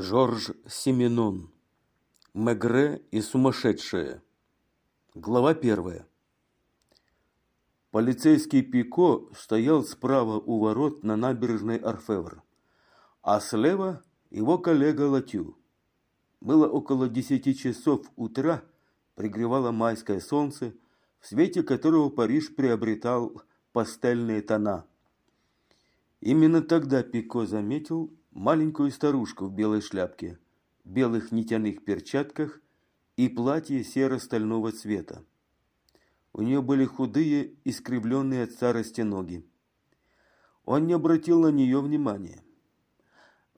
Жорж Семенон. Мегре и сумасшедшие. Глава первая. Полицейский Пико стоял справа у ворот на набережной Орфевр, а слева его коллега Латю. Было около десяти часов утра, пригревало майское солнце, в свете которого Париж приобретал пастельные тона. Именно тогда Пико заметил маленькую старушку в белой шляпке, белых нитяных перчатках и платье серо-стального цвета. У нее были худые, искривленные от старости ноги. Он не обратил на нее внимания.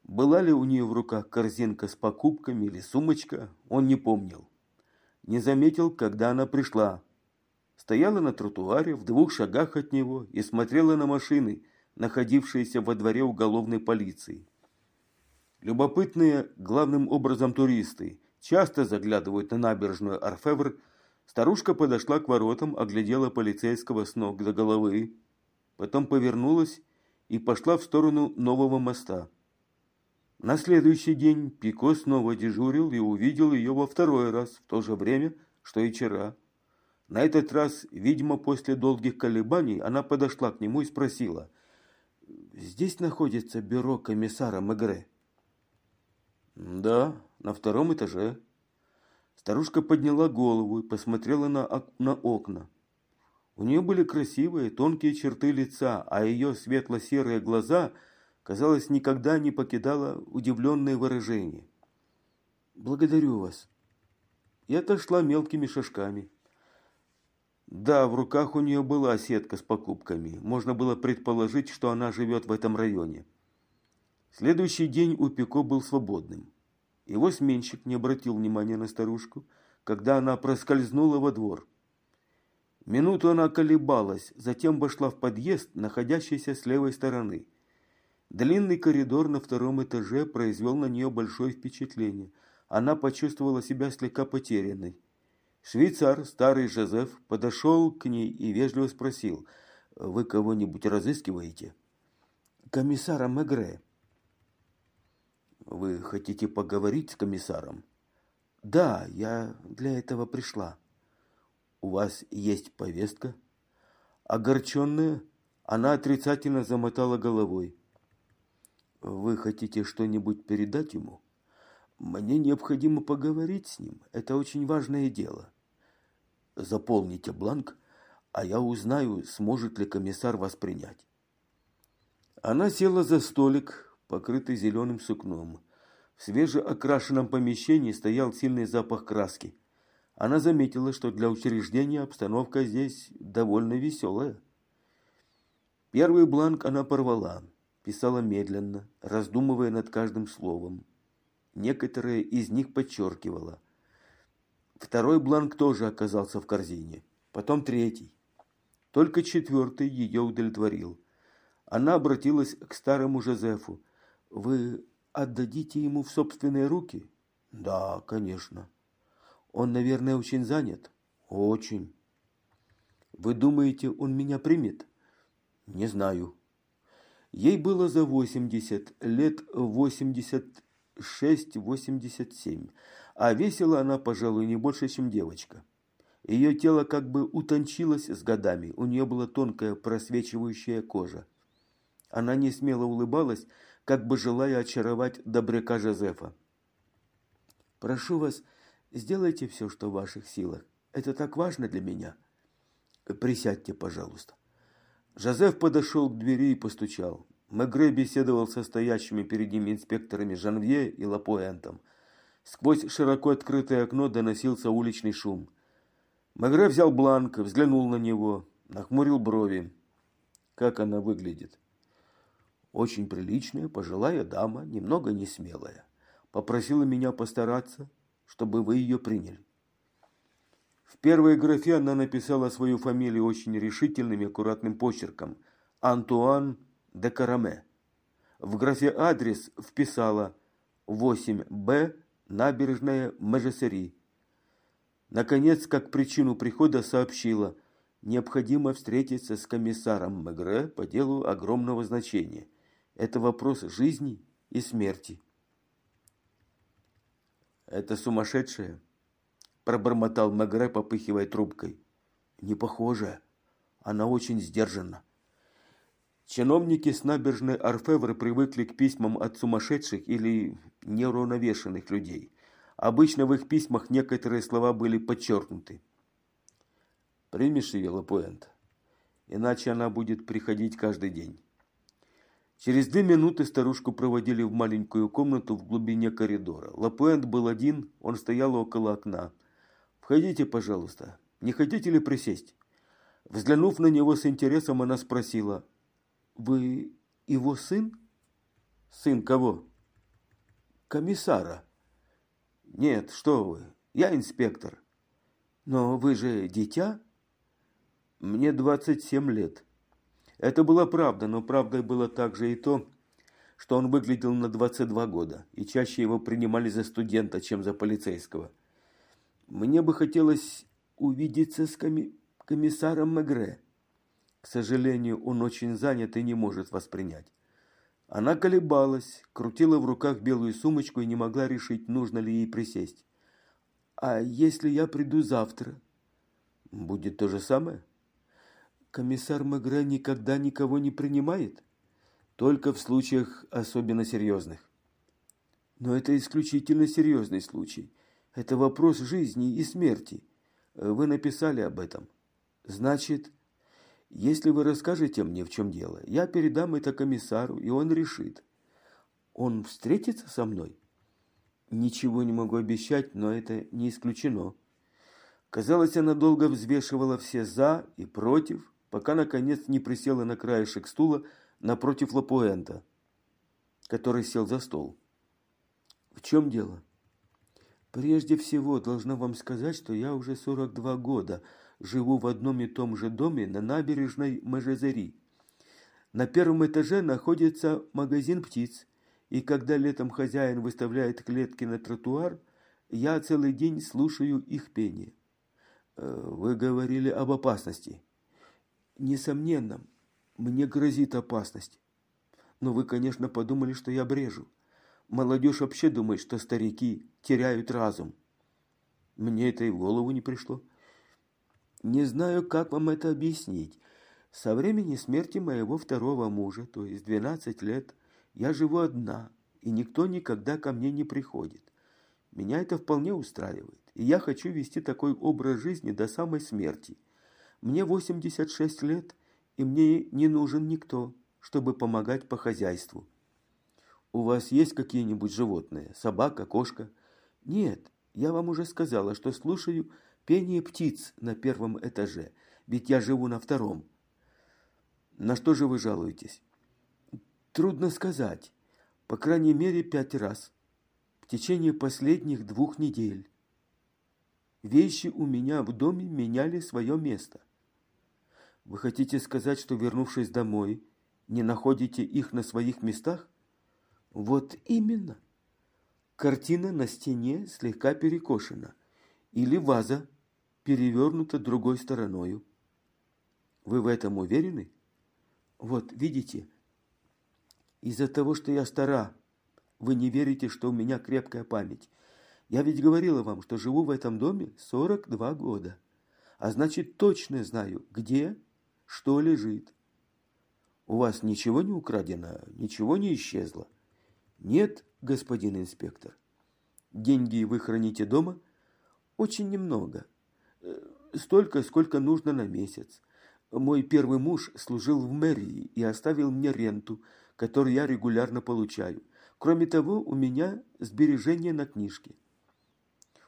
Была ли у нее в руках корзинка с покупками или сумочка, он не помнил. Не заметил, когда она пришла. Стояла на тротуаре в двух шагах от него и смотрела на машины, находившиеся во дворе уголовной полиции. Любопытные, главным образом туристы, часто заглядывают на набережную Арфевр. Старушка подошла к воротам, оглядела полицейского с ног до головы, потом повернулась и пошла в сторону нового моста. На следующий день Пико снова дежурил и увидел ее во второй раз, в то же время, что и вчера. На этот раз, видимо, после долгих колебаний, она подошла к нему и спросила, «Здесь находится бюро комиссара Мегре?» Да, на втором этаже. Старушка подняла голову и посмотрела на, на окна. У нее были красивые, тонкие черты лица, а ее светло-серые глаза, казалось, никогда не покидало удивленное выражение. «Благодарю вас». И отошла мелкими шажками. Да, в руках у нее была сетка с покупками. Можно было предположить, что она живет в этом районе. Следующий день у Пико был свободным. Его сменщик не обратил внимания на старушку, когда она проскользнула во двор. Минуту она колебалась, затем вошла в подъезд, находящийся с левой стороны. Длинный коридор на втором этаже произвел на нее большое впечатление. Она почувствовала себя слегка потерянной. Швейцар, старый Жозеф, подошел к ней и вежливо спросил, «Вы кого-нибудь разыскиваете?» «Комиссара Мегре», вы хотите поговорить с комиссаром? Да, я для этого пришла. У вас есть повестка? Огорченная, она отрицательно замотала головой. Вы хотите что-нибудь передать ему? Мне необходимо поговорить с ним. Это очень важное дело. Заполните бланк, а я узнаю, сможет ли комиссар вас принять. Она села за столик, покрытый зеленым сукном. В свежеокрашенном помещении стоял сильный запах краски. Она заметила, что для учреждения обстановка здесь довольно веселая. Первый бланк она порвала, писала медленно, раздумывая над каждым словом. Некоторые из них подчеркивала. Второй бланк тоже оказался в корзине, потом третий. Только четвертый ее удовлетворил. Она обратилась к старому Жозефу, вы отдадите ему в собственные руки? Да, конечно. Он, наверное, очень занят? Очень. Вы думаете, он меня примет? Не знаю. Ей было за 80, лет 86-87, а весила она, пожалуй, не больше, чем девочка. Ее тело как бы утончилось с годами, у нее была тонкая просвечивающая кожа. Она не смело улыбалась, как бы желая очаровать добряка Жозефа. «Прошу вас, сделайте все, что в ваших силах. Это так важно для меня. Присядьте, пожалуйста». Жозеф подошел к двери и постучал. Мегре беседовал со стоящими перед ним инспекторами Жанвье и Лапуэнтом. Сквозь широко открытое окно доносился уличный шум. Мегре взял бланк, взглянул на него, нахмурил брови. Как она выглядит? Очень приличная, пожилая дама, немного несмелая. Попросила меня постараться, чтобы вы ее приняли. В первой графе она написала свою фамилию очень решительным и аккуратным почерком – Антуан де Караме. В графе «Адрес» вписала 8Б, набережная Межесери. Наконец, как причину прихода сообщила – необходимо встретиться с комиссаром Мегре по делу огромного значения – это вопрос жизни и смерти. Это сумасшедшая? Пробормотал Мегре, попыхивая трубкой. Не похоже. Она очень сдержана. Чиновники с набережной Орфевры привыкли к письмам от сумасшедших или неуравновешенных людей. Обычно в их письмах некоторые слова были подчеркнуты. Примешь ее, Лапуэнт, иначе она будет приходить каждый день. Через две минуты старушку проводили в маленькую комнату в глубине коридора. Лапуэнт был один, он стоял около окна. «Входите, пожалуйста. Не хотите ли присесть?» Взглянув на него с интересом, она спросила, вы его сын? Сын кого? Комиссара. Нет, что вы, я инспектор. Но вы же дитя? Мне 27 лет. Это была правда, но правдой было также и то, что он выглядел на 22 года, и чаще его принимали за студента, чем за полицейского. Мне бы хотелось увидеться с коми комиссаром Мегре. К сожалению, он очень занят и не может воспринять. Она колебалась, крутила в руках белую сумочку и не могла решить, нужно ли ей присесть. «А если я приду завтра?» «Будет то же самое?» «Комиссар Мегре никогда никого не принимает?» «Только в случаях особенно серьезных». «Но это исключительно серьезный случай. Это вопрос жизни и смерти. Вы написали об этом. Значит, если вы расскажете мне, в чем дело, я передам это комиссару, и он решит. Он встретится со мной? Ничего не могу обещать, но это не исключено. Казалось, она долго взвешивала все «за» и «против», пока, наконец, не присела на краешек стула напротив Лапуэнта, который сел за стол. «В чем дело?» «Прежде всего, должна вам сказать, что я уже 42 года – живу в одном и том же доме на набережной Мажезери. На первом этаже находится магазин птиц, и когда летом хозяин выставляет клетки на тротуар, я целый день слушаю их пение. Э, вы говорили об опасности. Несомненно, мне грозит опасность. Но вы, конечно, подумали, что я брежу. Молодежь вообще думает, что старики теряют разум. Мне это и в голову не пришло. Не знаю, как вам это объяснить. Со времени смерти моего второго мужа, то есть 12 лет, я живу одна, и никто никогда ко мне не приходит. Меня это вполне устраивает, и я хочу вести такой образ жизни до самой смерти. Мне 86 лет, и мне не нужен никто, чтобы помогать по хозяйству. У вас есть какие-нибудь животные? Собака, кошка? Нет, я вам уже сказала, что слушаю пение птиц на первом этаже, ведь я живу на втором. На что же вы жалуетесь? Трудно сказать. По крайней мере, пять раз. В течение последних двух недель. Вещи у меня в доме меняли свое место. Вы хотите сказать, что, вернувшись домой, не находите их на своих местах? Вот именно. Картина на стене слегка перекошена. Или ваза перевернута другой стороною. Вы в этом уверены? Вот, видите, из-за того, что я стара, вы не верите, что у меня крепкая память. Я ведь говорила вам, что живу в этом доме 42 года. А значит, точно знаю, где что лежит. У вас ничего не украдено, ничего не исчезло? Нет, господин инспектор. Деньги вы храните дома? Очень немного. Э, столько, сколько нужно на месяц. Мой первый муж служил в мэрии и оставил мне ренту, которую я регулярно получаю. Кроме того, у меня сбережения на книжке.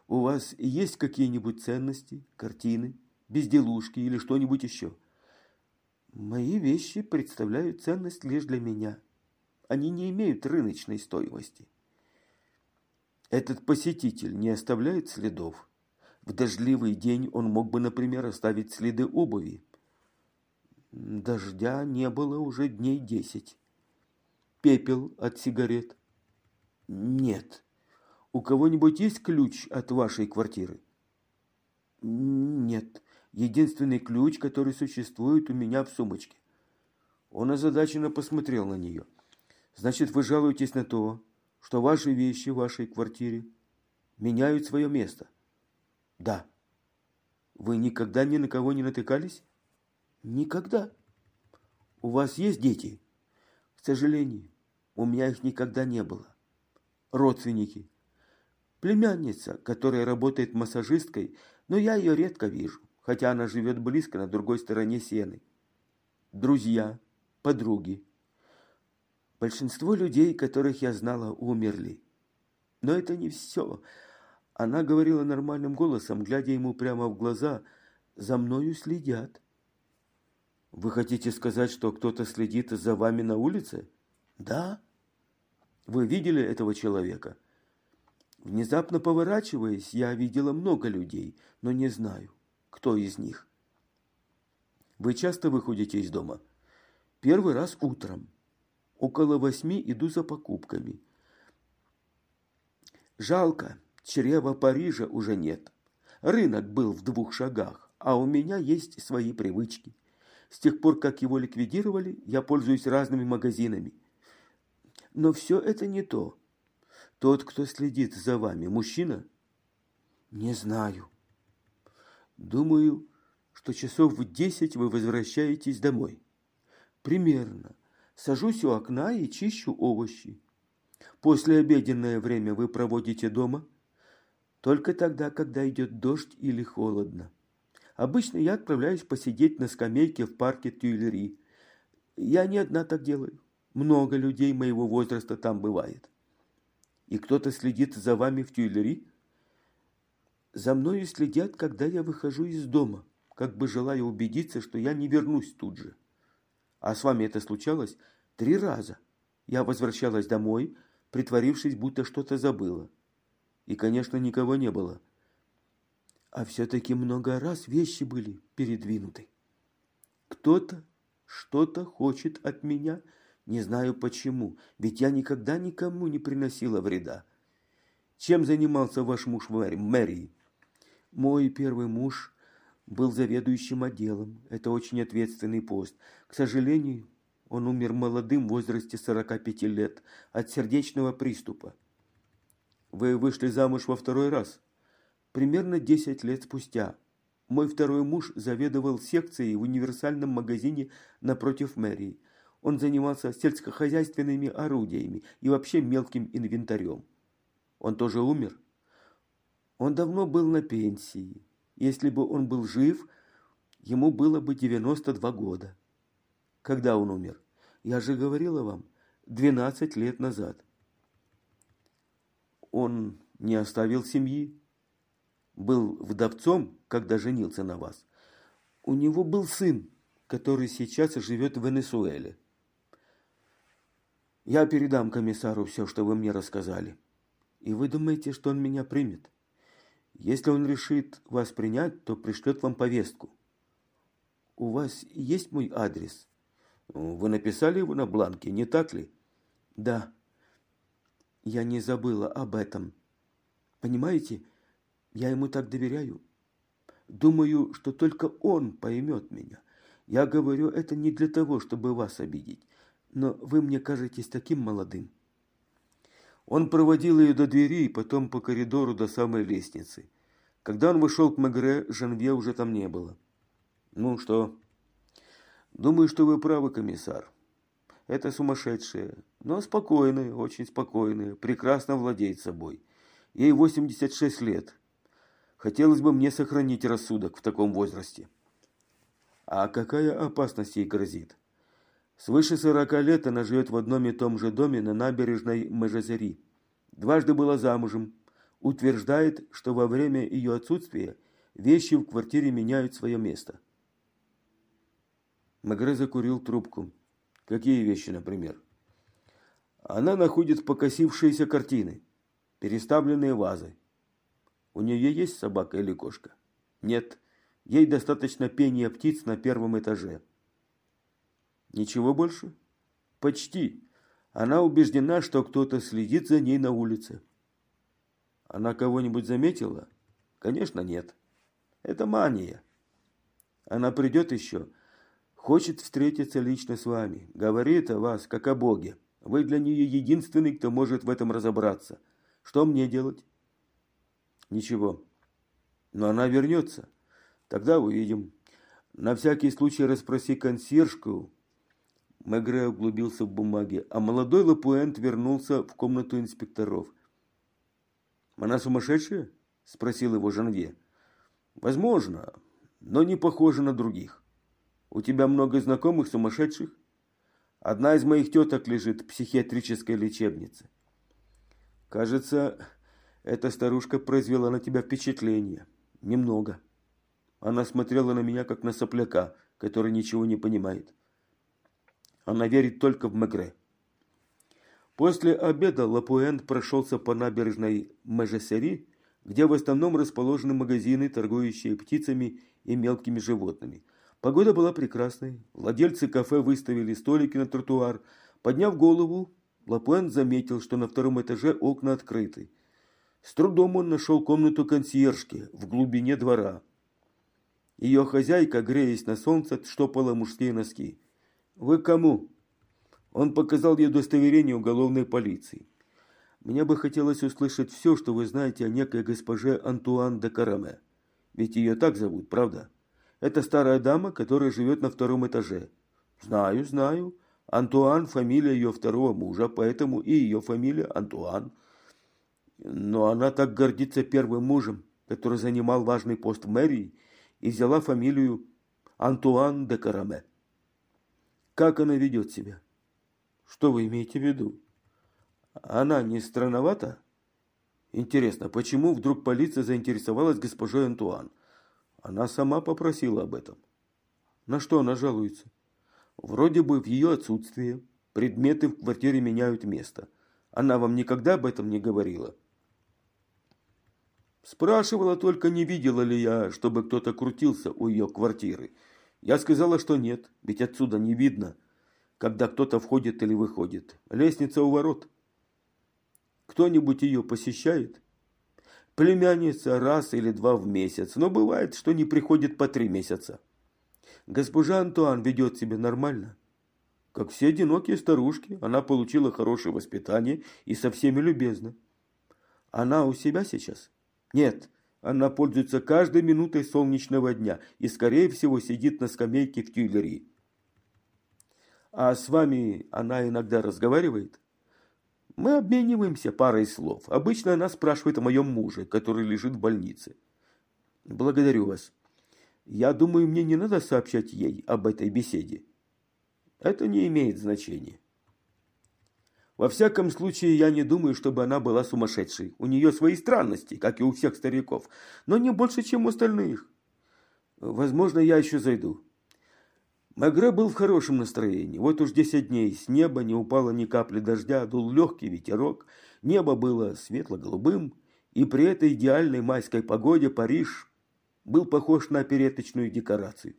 У вас есть какие-нибудь ценности, картины, безделушки или что-нибудь еще? Мои вещи представляют ценность лишь для меня. Они не имеют рыночной стоимости. Этот посетитель не оставляет следов. В дождливый день он мог бы, например, оставить следы обуви. Дождя не было уже дней десять. Пепел от сигарет? Нет. У кого-нибудь есть ключ от вашей квартиры? Нет. Единственный ключ, который существует у меня в сумочке. Он озадаченно посмотрел на нее. Значит, вы жалуетесь на то, что ваши вещи в вашей квартире меняют свое место. Да. Вы никогда ни на кого не натыкались? Никогда. У вас есть дети? К сожалению, у меня их никогда не было. Родственники. Племянница, которая работает массажисткой, но я ее редко вижу, хотя она живет близко на другой стороне сены. Друзья, подруги. Большинство людей, которых я знала, умерли. Но это не все. Она говорила нормальным голосом, глядя ему прямо в глаза. «За мною следят». «Вы хотите сказать, что кто-то следит за вами на улице?» «Да». «Вы видели этого человека?» Внезапно поворачиваясь, я видела много людей, но не знаю, кто из них. Вы часто выходите из дома? Первый раз утром. Около восьми иду за покупками. Жалко, чрева Парижа уже нет. Рынок был в двух шагах, а у меня есть свои привычки. С тех пор, как его ликвидировали, я пользуюсь разными магазинами. Но все это не то. Тот, кто следит за вами, мужчина? Не знаю. Думаю, что часов в десять вы возвращаетесь домой. Примерно. Сажусь у окна и чищу овощи. После обеденное время вы проводите дома? Только тогда, когда идет дождь или холодно. Обычно я отправляюсь посидеть на скамейке в парке Тюильри. Я не одна так делаю. Много людей моего возраста там бывает и кто-то следит за вами в Тюильри? За мною следят, когда я выхожу из дома, как бы желая убедиться, что я не вернусь тут же. А с вами это случалось три раза. Я возвращалась домой, притворившись, будто что-то забыла. И, конечно, никого не было. А все-таки много раз вещи были передвинуты. Кто-то что-то хочет от меня – не знаю почему, ведь я никогда никому не приносила вреда. Чем занимался ваш муж Мэри? Мой первый муж был заведующим отделом. Это очень ответственный пост. К сожалению, он умер молодым в возрасте 45 лет от сердечного приступа. Вы вышли замуж во второй раз? Примерно 10 лет спустя. Мой второй муж заведовал секцией в универсальном магазине напротив мэрии. Он занимался сельскохозяйственными орудиями и вообще мелким инвентарем. Он тоже умер? Он давно был на пенсии. Если бы он был жив, ему было бы 92 года. Когда он умер? Я же говорила вам, 12 лет назад. Он не оставил семьи? Был вдовцом, когда женился на вас? У него был сын, который сейчас живет в Венесуэле. Я передам комиссару все, что вы мне рассказали. И вы думаете, что он меня примет? Если он решит вас принять, то пришлет вам повестку. У вас есть мой адрес? Вы написали его на бланке, не так ли? Да. Я не забыла об этом. Понимаете, я ему так доверяю. Думаю, что только он поймет меня. Я говорю это не для того, чтобы вас обидеть но вы мне кажетесь таким молодым. Он проводил ее до двери и потом по коридору до самой лестницы. Когда он вышел к Мегре, Жанве уже там не было. Ну что? Думаю, что вы правы, комиссар. Это сумасшедшая, но спокойная, очень спокойная, прекрасно владеет собой. Ей 86 лет. Хотелось бы мне сохранить рассудок в таком возрасте. А какая опасность ей грозит? Свыше сорока лет она живет в одном и том же доме на набережной Межезери. Дважды была замужем. Утверждает, что во время ее отсутствия вещи в квартире меняют свое место. Магре закурил трубку. Какие вещи, например? Она находит покосившиеся картины, переставленные вазы. У нее есть собака или кошка? Нет. Ей достаточно пения птиц на первом этаже. Ничего больше? Почти. Она убеждена, что кто-то следит за ней на улице. Она кого-нибудь заметила? Конечно, нет. Это мания. Она придет еще. Хочет встретиться лично с вами. Говорит о вас, как о Боге. Вы для нее единственный, кто может в этом разобраться. Что мне делать? Ничего. Но она вернется. Тогда увидим. На всякий случай расспроси консьержку. Мегре углубился в бумаге, а молодой Лапуэнт вернулся в комнату инспекторов. «Она сумасшедшая?» – спросил его Жанве. «Возможно, но не похожа на других. У тебя много знакомых сумасшедших? Одна из моих теток лежит в психиатрической лечебнице. Кажется, эта старушка произвела на тебя впечатление. Немного. Она смотрела на меня, как на сопляка, который ничего не понимает. Она верит только в Мегре. После обеда Лапуэн прошелся по набережной Межесери, где в основном расположены магазины, торгующие птицами и мелкими животными. Погода была прекрасной. Владельцы кафе выставили столики на тротуар. Подняв голову, Лапуэн заметил, что на втором этаже окна открыты. С трудом он нашел комнату консьержки в глубине двора. Ее хозяйка, греясь на солнце, штопала мужские носки. «Вы кому?» Он показал ей удостоверение уголовной полиции. «Мне бы хотелось услышать все, что вы знаете о некой госпоже Антуан де Караме. Ведь ее так зовут, правда? Это старая дама, которая живет на втором этаже». «Знаю, знаю. Антуан – фамилия ее второго мужа, поэтому и ее фамилия Антуан. Но она так гордится первым мужем, который занимал важный пост в мэрии, и взяла фамилию Антуан де Караме. Как она ведет себя? Что вы имеете в виду? Она не странновата? Интересно, почему вдруг полиция заинтересовалась госпожой Антуан? Она сама попросила об этом. На что она жалуется? Вроде бы в ее отсутствие предметы в квартире меняют место. Она вам никогда об этом не говорила? Спрашивала только, не видела ли я, чтобы кто-то крутился у ее квартиры. Я сказала, что нет, ведь отсюда не видно, когда кто-то входит или выходит. Лестница у ворот. Кто-нибудь ее посещает? Племянница раз или два в месяц, но бывает, что не приходит по три месяца. Госпожа Антуан ведет себя нормально. Как все одинокие старушки, она получила хорошее воспитание и со всеми любезна. Она у себя сейчас? Нет, она пользуется каждой минутой солнечного дня и, скорее всего, сидит на скамейке в Тюильри. А с вами она иногда разговаривает? Мы обмениваемся парой слов. Обычно она спрашивает о моем муже, который лежит в больнице. Благодарю вас. Я думаю, мне не надо сообщать ей об этой беседе. Это не имеет значения. Во всяком случае, я не думаю, чтобы она была сумасшедшей. У нее свои странности, как и у всех стариков, но не больше, чем у остальных. Возможно, я еще зайду. Магре был в хорошем настроении. Вот уж десять дней с неба не упало ни капли дождя, дул легкий ветерок, небо было светло-голубым, и при этой идеальной майской погоде Париж был похож на опереточную декорацию.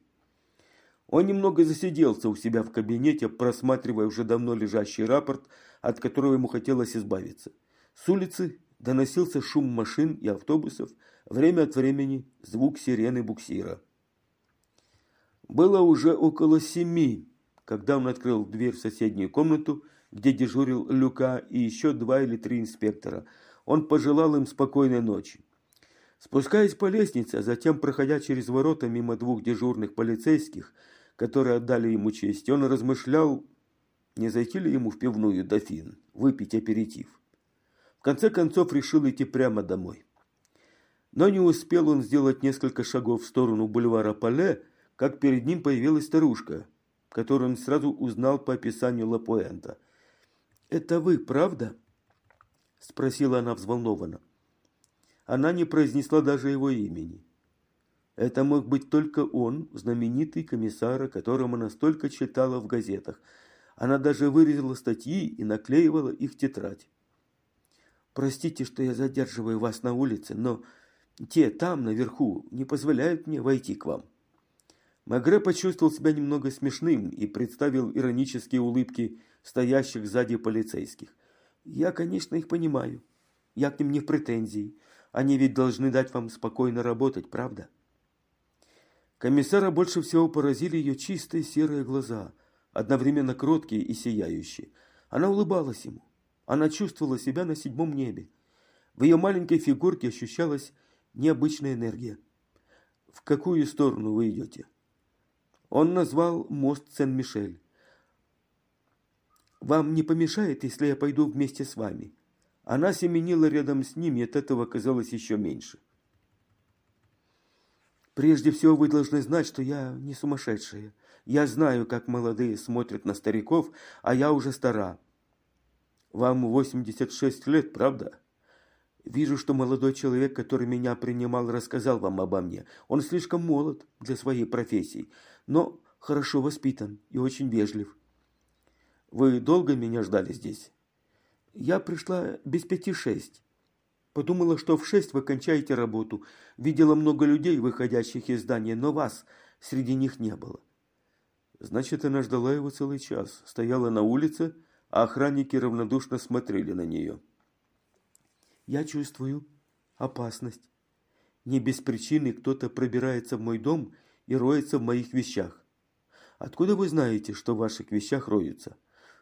Он немного засиделся у себя в кабинете, просматривая уже давно лежащий рапорт, от которого ему хотелось избавиться. С улицы доносился шум машин и автобусов, время от времени звук сирены буксира. Было уже около семи, когда он открыл дверь в соседнюю комнату, где дежурил Люка и еще два или три инспектора. Он пожелал им спокойной ночи. Спускаясь по лестнице, а затем проходя через ворота мимо двух дежурных полицейских, которые отдали ему честь, он размышлял, не зайти ли ему в пивную «Дофин», выпить аперитив. В конце концов решил идти прямо домой. Но не успел он сделать несколько шагов в сторону бульвара Пале, как перед ним появилась старушка, которую он сразу узнал по описанию Лапуэнта. «Это вы, правда?» – спросила она взволнованно. Она не произнесла даже его имени. Это мог быть только он, знаменитый комиссар, о котором она столько читала в газетах. Она даже вырезала статьи и наклеивала их тетрадь. «Простите, что я задерживаю вас на улице, но те там, наверху, не позволяют мне войти к вам». Магре почувствовал себя немного смешным и представил иронические улыбки стоящих сзади полицейских. «Я, конечно, их понимаю. Я к ним не в претензии. Они ведь должны дать вам спокойно работать, правда? Комиссара больше всего поразили ее чистые серые глаза, одновременно кроткие и сияющие. Она улыбалась ему. Она чувствовала себя на седьмом небе. В ее маленькой фигурке ощущалась необычная энергия. В какую сторону вы идете? Он назвал мост Сен-Мишель. Вам не помешает, если я пойду вместе с вами? Она семенила рядом с ним, и от этого казалось еще меньше. Прежде всего вы должны знать, что я не сумасшедшая. Я знаю, как молодые смотрят на стариков, а я уже стара. Вам 86 лет, правда? Вижу, что молодой человек, который меня принимал, рассказал вам обо мне. Он слишком молод для своей профессии, но хорошо воспитан и очень вежлив. Вы долго меня ждали здесь? Я пришла без пяти шесть. Подумала, что в шесть вы кончаете работу. Видела много людей, выходящих из здания, но вас среди них не было. Значит, она ждала его целый час, стояла на улице, а охранники равнодушно смотрели на нее. Я чувствую опасность. Не без причины кто-то пробирается в мой дом и роется в моих вещах. Откуда вы знаете, что в ваших вещах роются?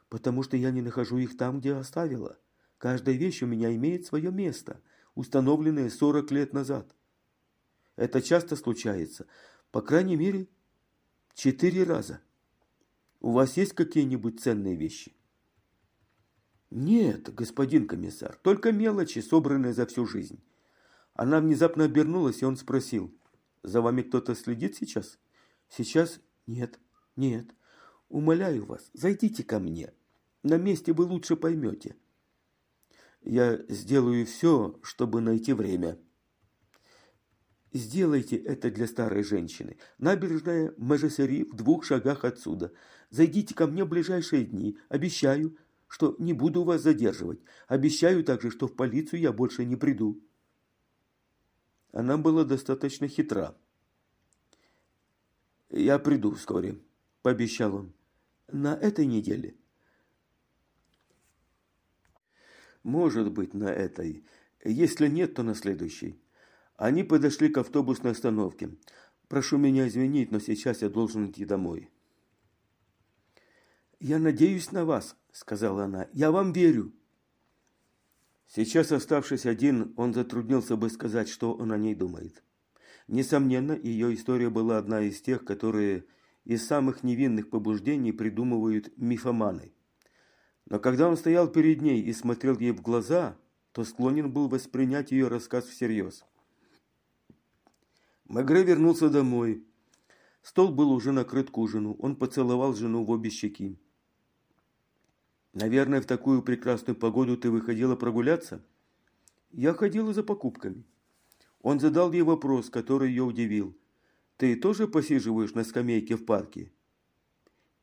Потому что я не нахожу их там, где оставила. Каждая вещь у меня имеет свое место, установленное 40 лет назад. Это часто случается, по крайней мере, четыре раза. У вас есть какие-нибудь ценные вещи? Нет, господин комиссар, только мелочи, собранные за всю жизнь. Она внезапно обернулась, и он спросил, за вами кто-то следит сейчас? Сейчас нет, нет. Умоляю вас, зайдите ко мне. На месте вы лучше поймете. Я сделаю все, чтобы найти время. Сделайте это для старой женщины. Набережная Мажесери в двух шагах отсюда. Зайдите ко мне в ближайшие дни. Обещаю, что не буду вас задерживать. Обещаю также, что в полицию я больше не приду. Она была достаточно хитра. «Я приду вскоре», – пообещал он. «На этой неделе». Может быть, на этой. Если нет, то на следующей. Они подошли к автобусной остановке. Прошу меня извинить, но сейчас я должен идти домой. Я надеюсь на вас, сказала она. Я вам верю. Сейчас, оставшись один, он затруднился бы сказать, что он о ней думает. Несомненно, ее история была одна из тех, которые из самых невинных побуждений придумывают мифоманы. Но когда он стоял перед ней и смотрел ей в глаза, то склонен был воспринять ее рассказ всерьез. Мегре вернулся домой. Стол был уже накрыт к ужину. Он поцеловал жену в обе щеки. «Наверное, в такую прекрасную погоду ты выходила прогуляться?» «Я ходила за покупками». Он задал ей вопрос, который ее удивил. «Ты тоже посиживаешь на скамейке в парке?»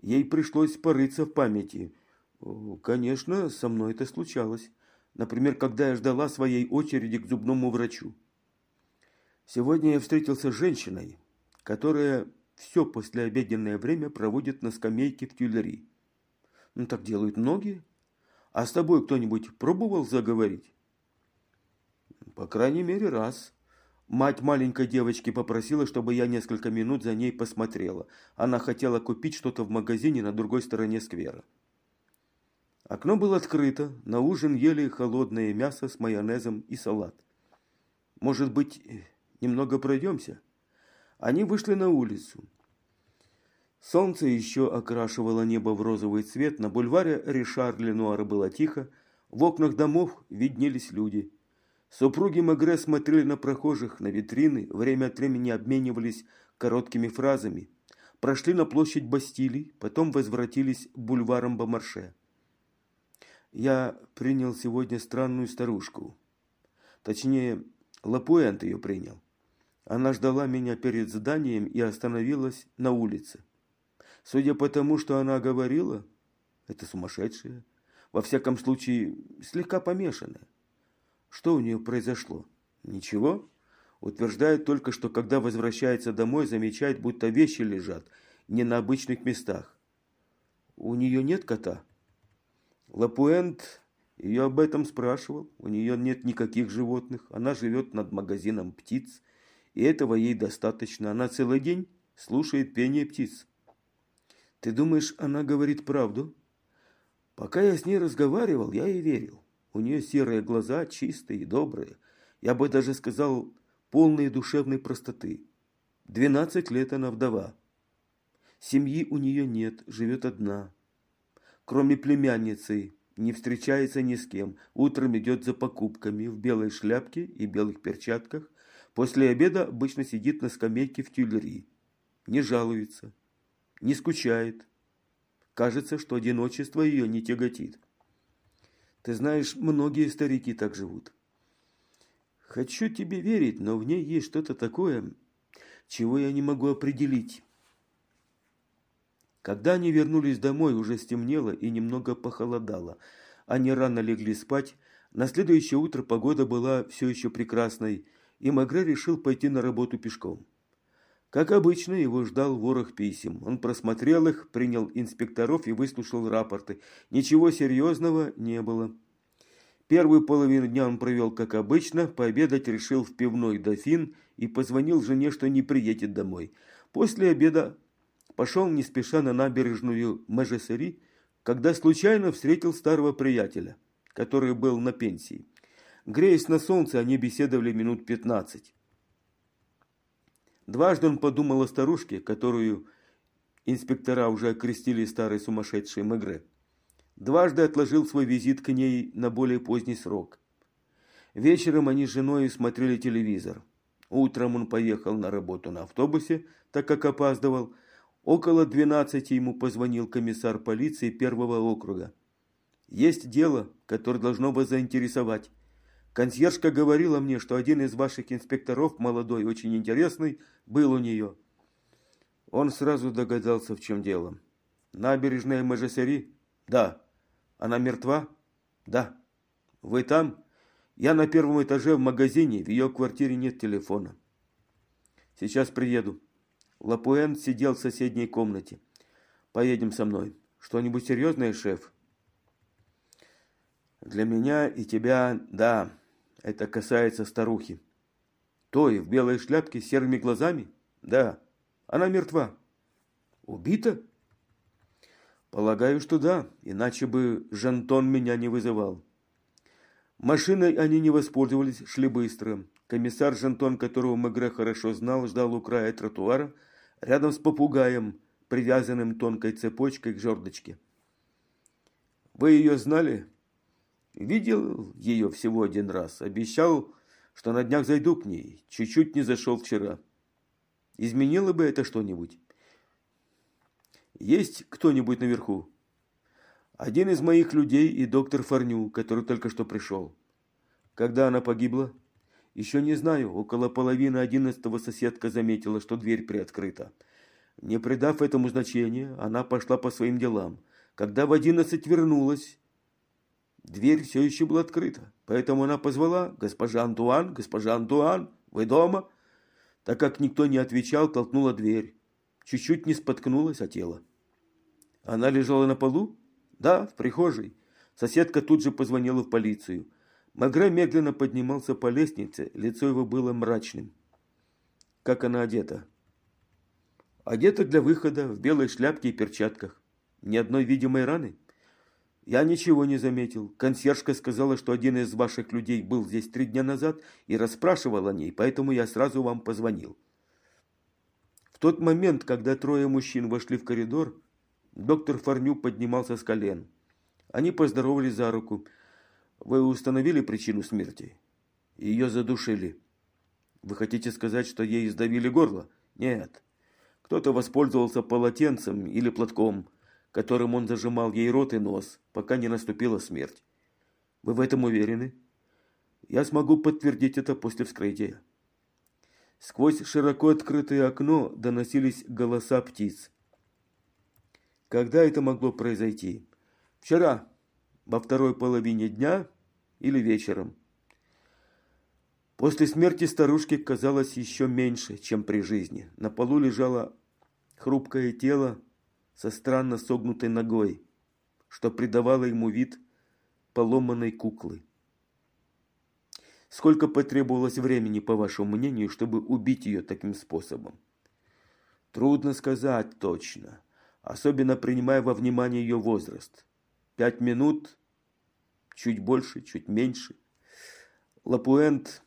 Ей пришлось порыться в памяти – Конечно, со мной это случалось. Например, когда я ждала своей очереди к зубному врачу. Сегодня я встретился с женщиной, которая все послеобеденное время проводит на скамейке в тюлери. Ну, так делают многие. А с тобой кто-нибудь пробовал заговорить? По крайней мере, раз. Мать маленькой девочки попросила, чтобы я несколько минут за ней посмотрела. Она хотела купить что-то в магазине на другой стороне сквера. Окно было открыто, на ужин ели холодное мясо с майонезом и салат. Может быть, немного пройдемся? Они вышли на улицу. Солнце еще окрашивало небо в розовый цвет, на бульваре Ришар-Ленуар было тихо, в окнах домов виднелись люди. Супруги Магре смотрели на прохожих, на витрины, время от времени обменивались короткими фразами. Прошли на площадь Бастилий, потом возвратились бульваром Бомарше. Я принял сегодня странную старушку. Точнее, Лапуэнт ее принял. Она ждала меня перед зданием и остановилась на улице. Судя по тому, что она говорила, это сумасшедшая. Во всяком случае, слегка помешанная. Что у нее произошло? Ничего. Утверждает только, что когда возвращается домой, замечает, будто вещи лежат не на обычных местах. У нее нет кота? Лапуэнт ее об этом спрашивал. У нее нет никаких животных. Она живет над магазином птиц. И этого ей достаточно. Она целый день слушает пение птиц. Ты думаешь, она говорит правду? Пока я с ней разговаривал, я ей верил. У нее серые глаза, чистые и добрые. Я бы даже сказал, полные душевной простоты. Двенадцать лет она вдова. Семьи у нее нет, живет одна. Кроме племянницы, не встречается ни с кем. Утром идет за покупками в белой шляпке и белых перчатках. После обеда обычно сидит на скамейке в тюльри. Не жалуется, не скучает. Кажется, что одиночество ее не тяготит. Ты знаешь, многие старики так живут. Хочу тебе верить, но в ней есть что-то такое, чего я не могу определить. Когда они вернулись домой, уже стемнело и немного похолодало. Они рано легли спать. На следующее утро погода была все еще прекрасной, и Магре решил пойти на работу пешком. Как обычно, его ждал ворох писем. Он просмотрел их, принял инспекторов и выслушал рапорты. Ничего серьезного не было. Первую половину дня он провел как обычно, пообедать решил в пивной «Дофин» и позвонил жене, что не приедет домой. После обеда пошел не спеша на набережную Межесери, когда случайно встретил старого приятеля, который был на пенсии. Греясь на солнце, они беседовали минут пятнадцать. Дважды он подумал о старушке, которую инспектора уже окрестили старой сумасшедшей Мегре. Дважды отложил свой визит к ней на более поздний срок. Вечером они с женой смотрели телевизор. Утром он поехал на работу на автобусе, так как опаздывал. Около двенадцати ему позвонил комиссар полиции первого округа. «Есть дело, которое должно вас заинтересовать. Консьержка говорила мне, что один из ваших инспекторов, молодой, очень интересный, был у нее. Он сразу догадался, в чем дело. Набережная Мажесери? Да. Она мертва? Да. Вы там? Я на первом этаже в магазине, в ее квартире нет телефона. Сейчас приеду. Лапуэн сидел в соседней комнате. Поедем со мной. Что-нибудь серьезное, шеф? Для меня и тебя, да. Это касается старухи. Той в белой шляпке с серыми глазами? Да. Она мертва. Убита? Полагаю, что да, иначе бы Жантон меня не вызывал. Машиной они не воспользовались, шли быстро. Комиссар Жантон, которого Мегре хорошо знал, ждал у края тротуара, рядом с попугаем, привязанным тонкой цепочкой к жердочке. «Вы ее знали?» Видел ее всего один раз. Обещал, что на днях зайду к ней. Чуть-чуть не зашел вчера. Изменило бы это что-нибудь? Есть кто-нибудь наверху? Один из моих людей и доктор Фарню, который только что пришел. Когда она погибла? Еще не знаю. Около половины одиннадцатого соседка заметила, что дверь приоткрыта. Не придав этому значения, она пошла по своим делам. Когда в одиннадцать вернулась, Дверь все еще была открыта, поэтому она позвала «Госпожа Антуан, госпожа Антуан, вы дома?» Так как никто не отвечал, толкнула дверь. Чуть-чуть не споткнулась о тело. Она лежала на полу? Да, в прихожей. Соседка тут же позвонила в полицию. Магре медленно поднимался по лестнице, лицо его было мрачным. Как она одета? Одета для выхода, в белой шляпке и перчатках. Ни одной видимой раны? Я ничего не заметил. Консьержка сказала, что один из ваших людей был здесь три дня назад и расспрашивал о ней, поэтому я сразу вам позвонил. В тот момент, когда трое мужчин вошли в коридор, доктор Фарню поднимался с колен. Они поздоровались за руку. Вы установили причину смерти? Ее задушили. Вы хотите сказать, что ей сдавили горло? Нет. Кто-то воспользовался полотенцем или платком которым он зажимал ей рот и нос, пока не наступила смерть. Вы в этом уверены? Я смогу подтвердить это после вскрытия. Сквозь широко открытое окно доносились голоса птиц. Когда это могло произойти? Вчера, во второй половине дня или вечером. После смерти старушки казалось еще меньше, чем при жизни. На полу лежало хрупкое тело, со странно согнутой ногой, что придавало ему вид поломанной куклы. Сколько потребовалось времени, по вашему мнению, чтобы убить ее таким способом? Трудно сказать точно, особенно принимая во внимание ее возраст. Пять минут, Чуть больше, чуть меньше. Лапуэнт,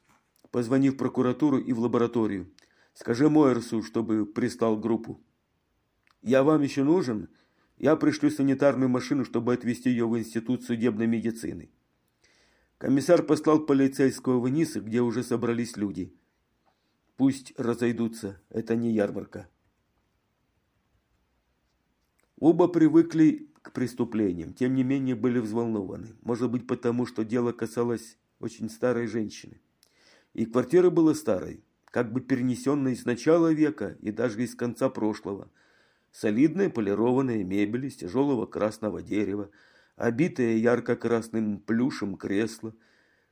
позвонив в прокуратуру и в лабораторию, скажи Мойерсу, чтобы пристал группу. Я вам еще нужен? Я пришлю санитарную машину, чтобы отвезти ее в Институт судебной медицины. Комиссар послал полицейского вниз, где уже собрались люди. Пусть разойдутся, это не ярмарка. Оба привыкли к преступлениям, тем не менее были взволнованы. Может быть потому, что дело касалось очень старой женщины. И квартира была старой, как бы перенесенной с начала века и даже из конца прошлого. Солидная полированная мебель из тяжелого красного дерева, обитое ярко-красным плюшем кресло,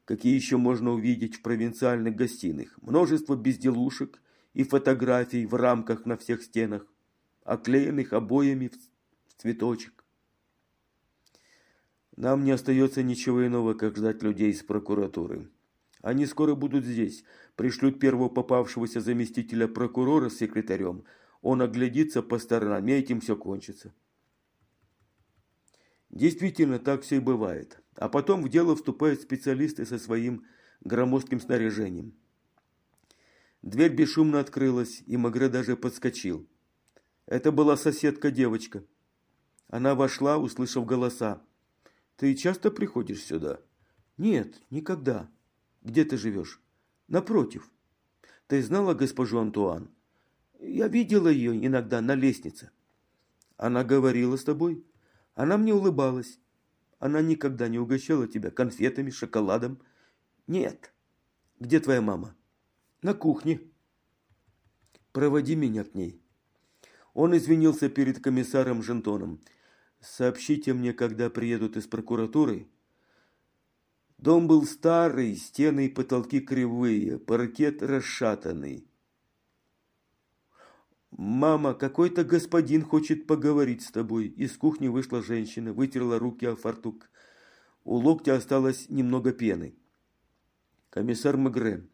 какие еще можно увидеть в провинциальных гостиных, множество безделушек и фотографий в рамках на всех стенах, оклеенных обоями в цветочек. Нам не остается ничего иного, как ждать людей из прокуратуры. Они скоро будут здесь, пришлют первого попавшегося заместителя прокурора с секретарем. Он оглядится по сторонам, и этим все кончится. Действительно, так все и бывает. А потом в дело вступают специалисты со своим громоздким снаряжением. Дверь бесшумно открылась, и Магре даже подскочил. Это была соседка-девочка. Она вошла, услышав голоса. «Ты часто приходишь сюда?» «Нет, никогда. Где ты живешь?» «Напротив. Ты знала госпожу Антуан?» «Я видела ее иногда на лестнице». «Она говорила с тобой?» Она мне улыбалась. Она никогда не угощала тебя конфетами, шоколадом. Нет. Где твоя мама? На кухне. Проводи меня к ней. Он извинился перед комиссаром Жентоном. Сообщите мне, когда приедут из прокуратуры. Дом был старый, стены и потолки кривые, паркет расшатанный. «Мама, какой-то господин хочет поговорить с тобой». Из кухни вышла женщина, вытерла руки о фартук. У локтя осталось немного пены. «Комиссар Мегре,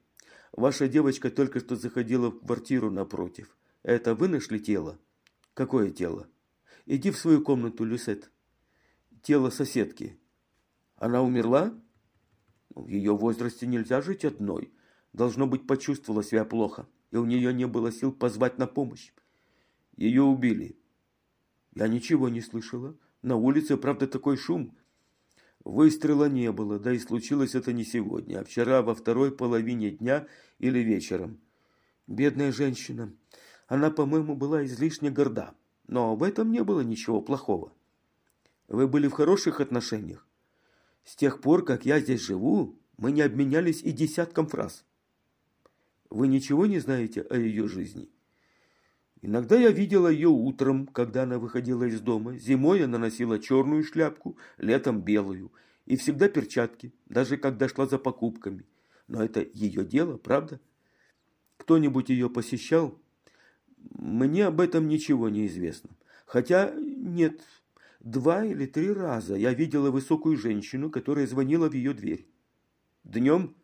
ваша девочка только что заходила в квартиру напротив. Это вы нашли тело?» «Какое тело?» Иди в свою комнату, Люсет. Тело соседки. Она умерла? В ее возрасте нельзя жить одной. Должно быть, почувствовала себя плохо, и у нее не было сил позвать на помощь. Ее убили. Я ничего не слышала. На улице, правда, такой шум. Выстрела не было, да и случилось это не сегодня, а вчера во второй половине дня или вечером. Бедная женщина. Она, по-моему, была излишне горда. Но в этом не было ничего плохого. Вы были в хороших отношениях. С тех пор, как я здесь живу, мы не обменялись и десятком фраз. Вы ничего не знаете о ее жизни? Иногда я видела ее утром, когда она выходила из дома. Зимой она носила черную шляпку, летом белую. И всегда перчатки, даже когда шла за покупками. Но это ее дело, правда? Кто-нибудь ее посещал? Мне об этом ничего не известно. Хотя нет, два или три раза я видела высокую женщину, которая звонила в ее дверь. Днем,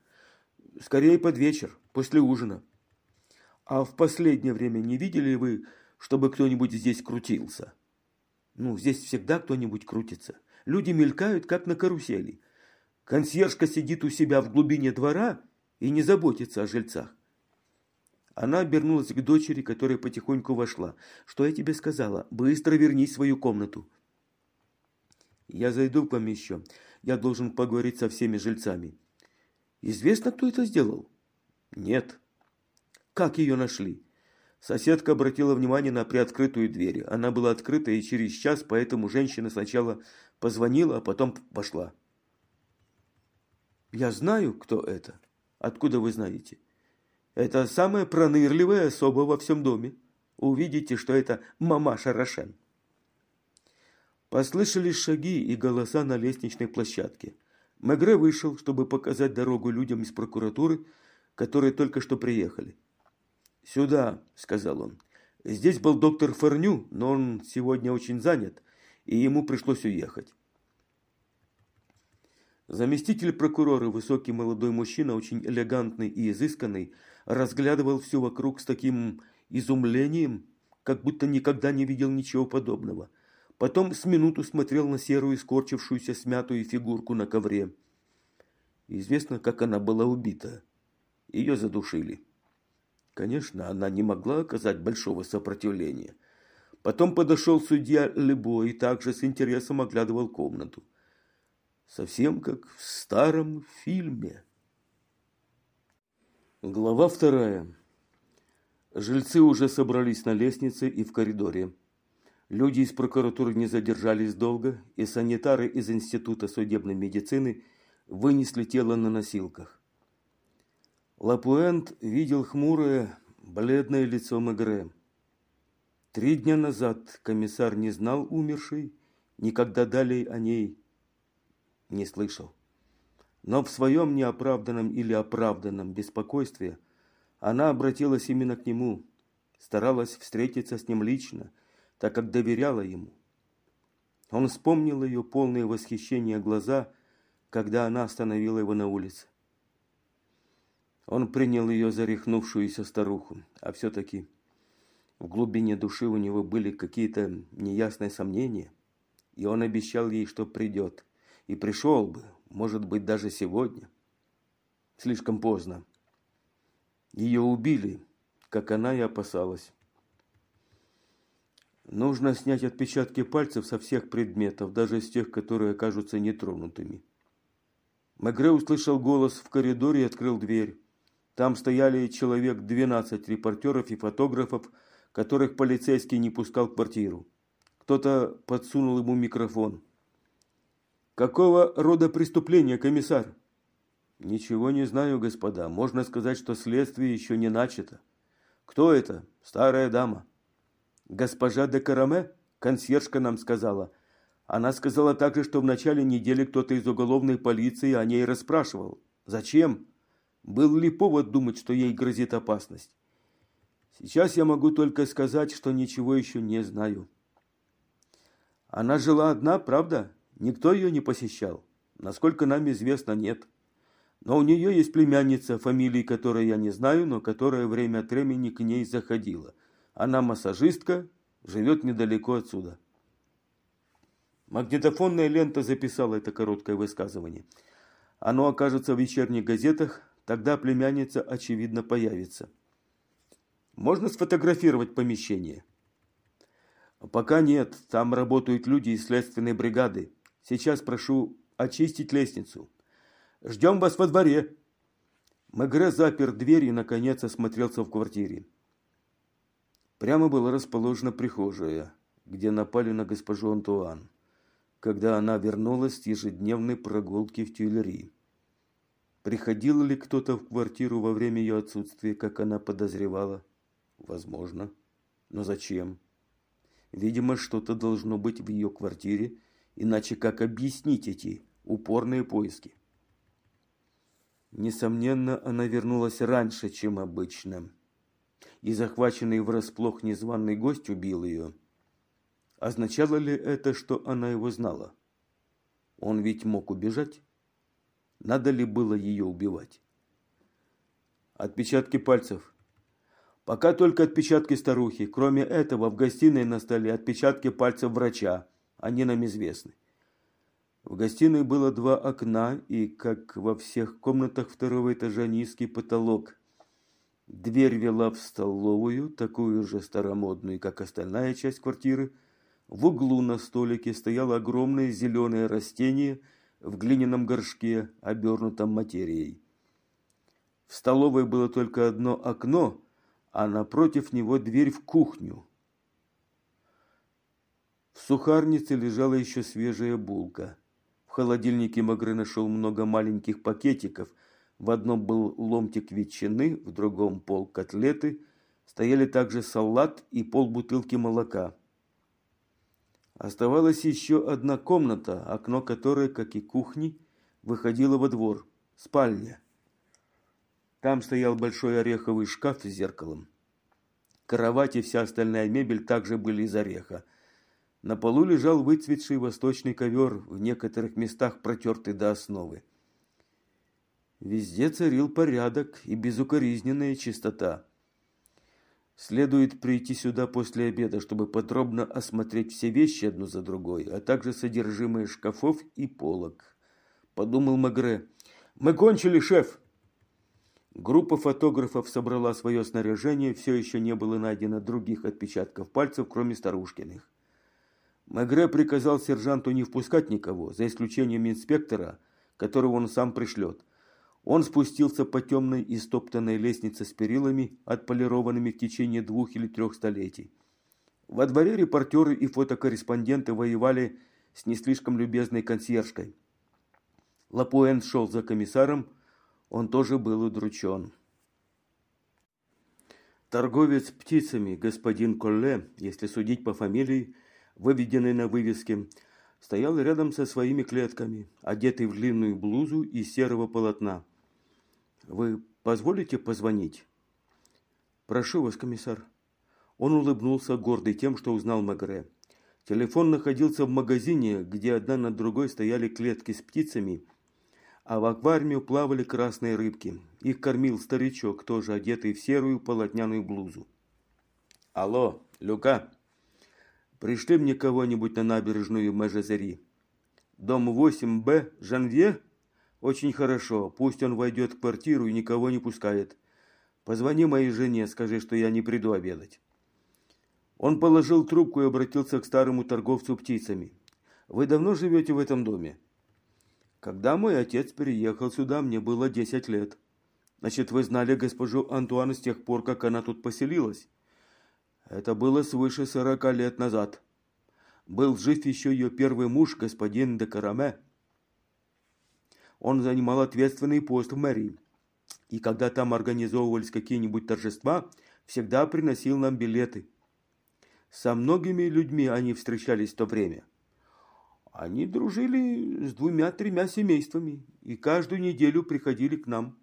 скорее под вечер, после ужина. А в последнее время не видели вы, чтобы кто-нибудь здесь крутился? Ну, здесь всегда кто-нибудь крутится. Люди мелькают, как на карусели. Консьержка сидит у себя в глубине двора и не заботится о жильцах. Она обернулась к дочери, которая потихоньку вошла. «Что я тебе сказала? Быстро вернись в свою комнату». «Я зайду к вам еще. Я должен поговорить со всеми жильцами». «Известно, кто это сделал?» «Нет». «Как ее нашли?» Соседка обратила внимание на приоткрытую дверь. Она была открыта и через час, поэтому женщина сначала позвонила, а потом пошла. «Я знаю, кто это. Откуда вы знаете?» Это самая пронырливая особа во всем доме. Увидите, что это мамаша Рошен. Послышались шаги и голоса на лестничной площадке. Мегре вышел, чтобы показать дорогу людям из прокуратуры, которые только что приехали. «Сюда», — сказал он. «Здесь был доктор Ферню, но он сегодня очень занят, и ему пришлось уехать. Заместитель прокурора, высокий молодой мужчина, очень элегантный и изысканный, разглядывал все вокруг с таким изумлением, как будто никогда не видел ничего подобного. Потом с минуту смотрел на серую, скорчившуюся, смятую фигурку на ковре. Известно, как она была убита. Ее задушили. Конечно, она не могла оказать большого сопротивления. Потом подошел судья Лебо и также с интересом оглядывал комнату. Совсем как в старом фильме. Глава вторая. Жильцы уже собрались на лестнице и в коридоре. Люди из прокуратуры не задержались долго, и санитары из Института судебной медицины вынесли тело на носилках. Лапуэнт видел хмурое, бледное лицо Мегре. Три дня назад комиссар не знал умершей, никогда далее о ней не слышал. Но в своем неоправданном или оправданном беспокойстве она обратилась именно к нему, старалась встретиться с ним лично – так как доверяла ему. Он вспомнил ее полные восхищения глаза, когда она остановила его на улице. Он принял ее за рехнувшуюся старуху, а все-таки в глубине души у него были какие-то неясные сомнения, и он обещал ей, что придет, и пришел бы, может быть, даже сегодня. Слишком поздно. Ее убили, как она и опасалась. Нужно снять отпечатки пальцев со всех предметов, даже из тех, которые окажутся нетронутыми. Мегре услышал голос в коридоре и открыл дверь. Там стояли человек 12 репортеров и фотографов, которых полицейский не пускал в квартиру. Кто-то подсунул ему микрофон. «Какого рода преступление, комиссар?» «Ничего не знаю, господа. Можно сказать, что следствие еще не начато». «Кто это?» «Старая дама». Госпожа де Караме, консьержка нам сказала. Она сказала также, что в начале недели кто-то из уголовной полиции о ней расспрашивал. Зачем? Был ли повод думать, что ей грозит опасность? Сейчас я могу только сказать, что ничего еще не знаю. Она жила одна, правда? Никто ее не посещал. Насколько нам известно, нет. Но у нее есть племянница, фамилии которой я не знаю, но которая время от времени к ней заходила. Она массажистка, живет недалеко отсюда. Магнитофонная лента записала это короткое высказывание. Оно окажется в вечерних газетах, тогда племянница, очевидно, появится. Можно сфотографировать помещение? Пока нет, там работают люди из следственной бригады. Сейчас прошу очистить лестницу. Ждем вас во дворе. Мегре запер дверь и, наконец, осмотрелся в квартире. Прямо была расположена прихожая, где напали на госпожу Антуан, когда она вернулась с ежедневной прогулки в Тюильри. Приходил ли кто-то в квартиру во время ее отсутствия, как она подозревала? Возможно. Но зачем? Видимо, что-то должно быть в ее квартире, иначе как объяснить эти упорные поиски? Несомненно, она вернулась раньше, чем обычно и захваченный врасплох незваный гость убил ее. Означало ли это, что она его знала? Он ведь мог убежать. Надо ли было ее убивать? Отпечатки пальцев. Пока только отпечатки старухи. Кроме этого, в гостиной на столе отпечатки пальцев врача. Они нам известны. В гостиной было два окна и, как во всех комнатах второго этажа, низкий потолок – Дверь вела в столовую, такую же старомодную, как остальная часть квартиры. В углу на столике стояло огромное зеленое растение в глиняном горшке, обернутом материей. В столовой было только одно окно, а напротив него дверь в кухню. В сухарнице лежала еще свежая булка. В холодильнике Магры нашел много маленьких пакетиков – в одном был ломтик ветчины, в другом пол котлеты. Стояли также салат и полбутылки молока. Оставалась еще одна комната, окно которой, как и кухни, выходило во двор. Спальня. Там стоял большой ореховый шкаф с зеркалом. Кровать и вся остальная мебель также были из ореха. На полу лежал выцветший восточный ковер, в некоторых местах протертый до основы. Везде царил порядок и безукоризненная чистота. Следует прийти сюда после обеда, чтобы подробно осмотреть все вещи одну за другой, а также содержимое шкафов и полок. Подумал Магре. «Мы кончили, шеф!» Группа фотографов собрала свое снаряжение, все еще не было найдено других отпечатков пальцев, кроме старушкиных. Мегре приказал сержанту не впускать никого, за исключением инспектора, которого он сам пришлет. Он спустился по темной и стоптанной лестнице с перилами, отполированными в течение двух или трех столетий. Во дворе репортеры и фотокорреспонденты воевали с не слишком любезной консьержкой. Лапуэн шел за комиссаром, он тоже был удручен. Торговец птицами, господин Колле, если судить по фамилии, выведенной на вывеске, стоял рядом со своими клетками, одетый в длинную блузу из серого полотна. «Вы позволите позвонить?» «Прошу вас, комиссар». Он улыбнулся, гордый тем, что узнал Магре. Телефон находился в магазине, где одна над другой стояли клетки с птицами – а в аквариуме плавали красные рыбки. Их кормил старичок, тоже одетый в серую полотняную блузу. «Алло, Люка, пришли мне кого-нибудь на набережную Межезери. Дом 8Б, Жанвье? Очень хорошо, пусть он войдет в квартиру и никого не пускает. Позвони моей жене, скажи, что я не приду обедать». Он положил трубку и обратился к старому торговцу птицами. «Вы давно живете в этом доме?» Когда мой отец переехал сюда, мне было десять лет. Значит, вы знали госпожу Антуану с тех пор, как она тут поселилась? Это было свыше сорока лет назад. Был жив еще ее первый муж, господин де Караме. Он занимал ответственный пост в мэрии. И когда там организовывались какие-нибудь торжества, всегда приносил нам билеты. Со многими людьми они встречались в то время. Они дружили с двумя-тремя семействами и каждую неделю приходили к нам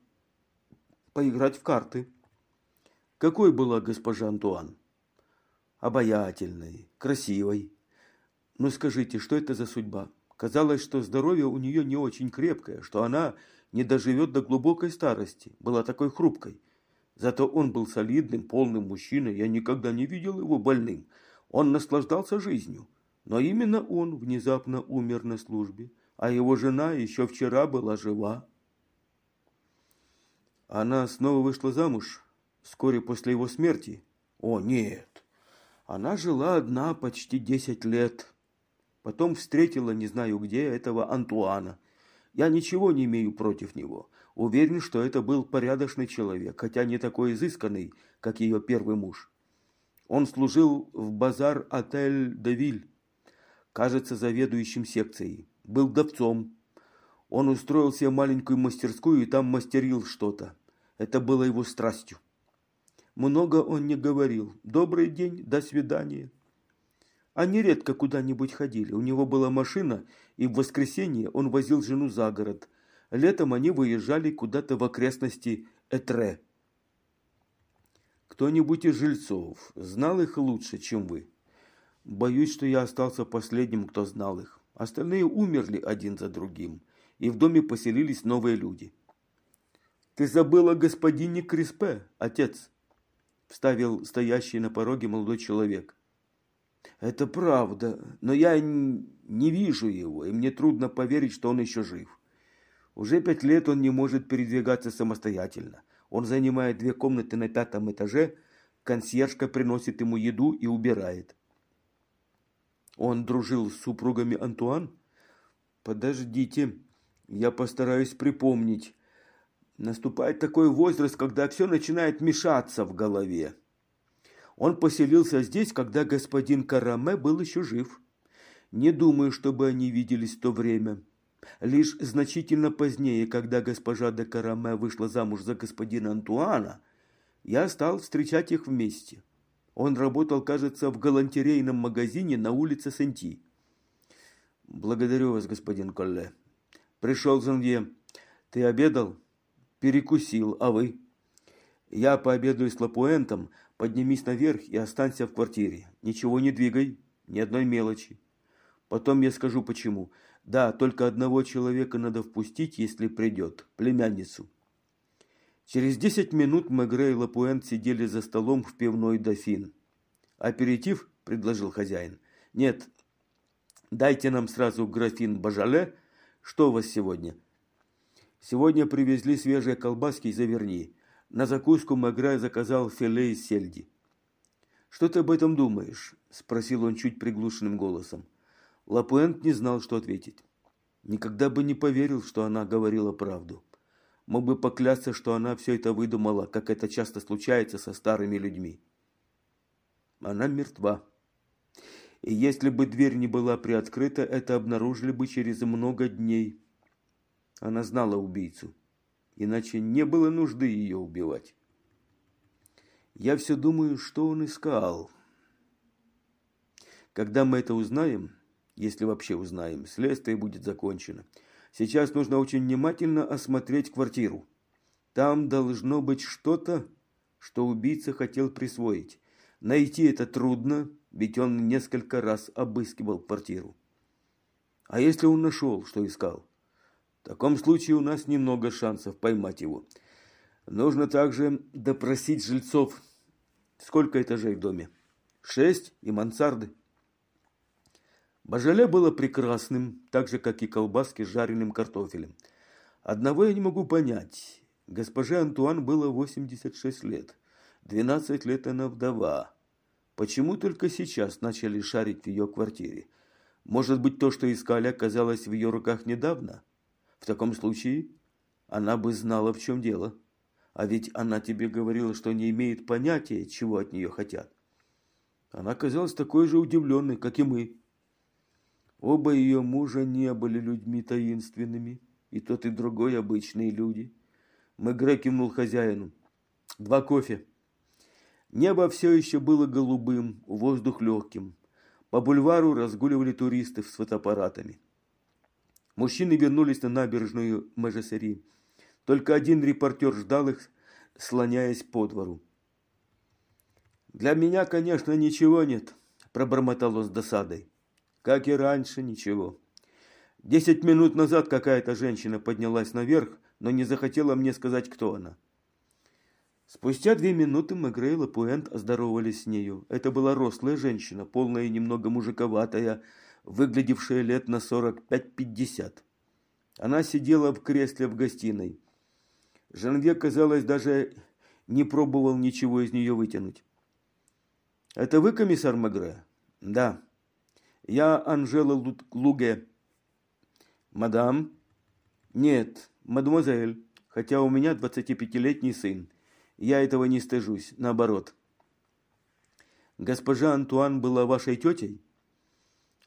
поиграть в карты. Какой была госпожа Антуан? Обаятельной, красивой. Но скажите, что это за судьба? Казалось, что здоровье у нее не очень крепкое, что она не доживет до глубокой старости, была такой хрупкой. Зато он был солидным, полным мужчиной, я никогда не видел его больным. Он наслаждался жизнью. Но именно он внезапно умер на службе, а его жена еще вчера была жива. Она снова вышла замуж вскоре после его смерти. О, нет. Она жила одна почти десять лет. Потом встретила, не знаю где, этого Антуана. Я ничего не имею против него. Уверен, что это был порядочный человек, хотя не такой изысканный, как ее первый муж. Он служил в базар-отель «Девиль», кажется, заведующим секцией. Был вдовцом. Он устроил себе маленькую мастерскую и там мастерил что-то. Это было его страстью. Много он не говорил. Добрый день, до свидания. Они редко куда-нибудь ходили. У него была машина, и в воскресенье он возил жену за город. Летом они выезжали куда-то в окрестности Этре. Кто-нибудь из жильцов знал их лучше, чем вы? Боюсь, что я остался последним, кто знал их. Остальные умерли один за другим, и в доме поселились новые люди. «Ты забыл о господине Криспе, отец», – вставил стоящий на пороге молодой человек. «Это правда, но я не вижу его, и мне трудно поверить, что он еще жив. Уже пять лет он не может передвигаться самостоятельно. Он занимает две комнаты на пятом этаже, консьержка приносит ему еду и убирает. Он дружил с супругами Антуан? Подождите, я постараюсь припомнить. Наступает такой возраст, когда все начинает мешаться в голове. Он поселился здесь, когда господин Караме был еще жив. Не думаю, чтобы они виделись в то время. Лишь значительно позднее, когда госпожа де Караме вышла замуж за господина Антуана, я стал встречать их вместе. Он работал, кажется, в галантерейном магазине на улице Сенти. Благодарю вас, господин Колле. Пришел Занье. Ты обедал? Перекусил. А вы? Я пообедаю с Лапуэнтом. Поднимись наверх и останься в квартире. Ничего не двигай, ни одной мелочи. Потом я скажу почему. Да, только одного человека надо впустить, если придет. Племянницу. Через десять минут Мегре и Лапуэн сидели за столом в пивной «Дофин». «Аперитив?» – предложил хозяин. «Нет, дайте нам сразу графин Бажале. Что у вас сегодня?» «Сегодня привезли свежие колбаски из Аверни. На закуску Мегре заказал филе из сельди». «Что ты об этом думаешь?» – спросил он чуть приглушенным голосом. Лапуэнт не знал, что ответить. Никогда бы не поверил, что она говорила правду. Мог бы поклясться, что она все это выдумала, как это часто случается со старыми людьми. Она мертва. И если бы дверь не была приоткрыта, это обнаружили бы через много дней. Она знала убийцу, иначе не было нужды ее убивать. Я все думаю, что он искал. Когда мы это узнаем, если вообще узнаем, следствие будет закончено. Сейчас нужно очень внимательно осмотреть квартиру. Там должно быть что-то, что убийца хотел присвоить. Найти это трудно, ведь он несколько раз обыскивал квартиру. А если он нашел, что искал? В таком случае у нас немного шансов поймать его. Нужно также допросить жильцов. Сколько этажей в доме? Шесть и мансарды. Бажале было прекрасным, так же, как и колбаски с жареным картофелем. Одного я не могу понять. Госпоже Антуан было 86 лет. 12 лет она вдова. Почему только сейчас начали шарить в ее квартире? Может быть, то, что искали, оказалось в ее руках недавно? В таком случае она бы знала, в чем дело. А ведь она тебе говорила, что не имеет понятия, чего от нее хотят. Она казалась такой же удивленной, как и мы. Оба ее мужа не были людьми таинственными, и тот, и другой обычные люди. Мегре кивнул хозяину. Два кофе. Небо все еще было голубым, воздух легким. По бульвару разгуливали туристы с фотоаппаратами. Мужчины вернулись на набережную Межесери. Только один репортер ждал их, слоняясь по двору. «Для меня, конечно, ничего нет», – пробормотал он с досадой. Как и раньше, ничего. Десять минут назад какая-то женщина поднялась наверх, но не захотела мне сказать, кто она. Спустя две минуты Мегре и Лапуэнт оздоровались с нею. Это была рослая женщина, полная и немного мужиковатая, выглядевшая лет на сорок пять-пятьдесят. Она сидела в кресле в гостиной. Жанве, казалось, даже не пробовал ничего из нее вытянуть. «Это вы, комиссар Мегре?» «Да». Я Анжела Луге. Мадам? Нет, мадемуазель, хотя у меня 25-летний сын. Я этого не стыжусь, наоборот. Госпожа Антуан была вашей тетей?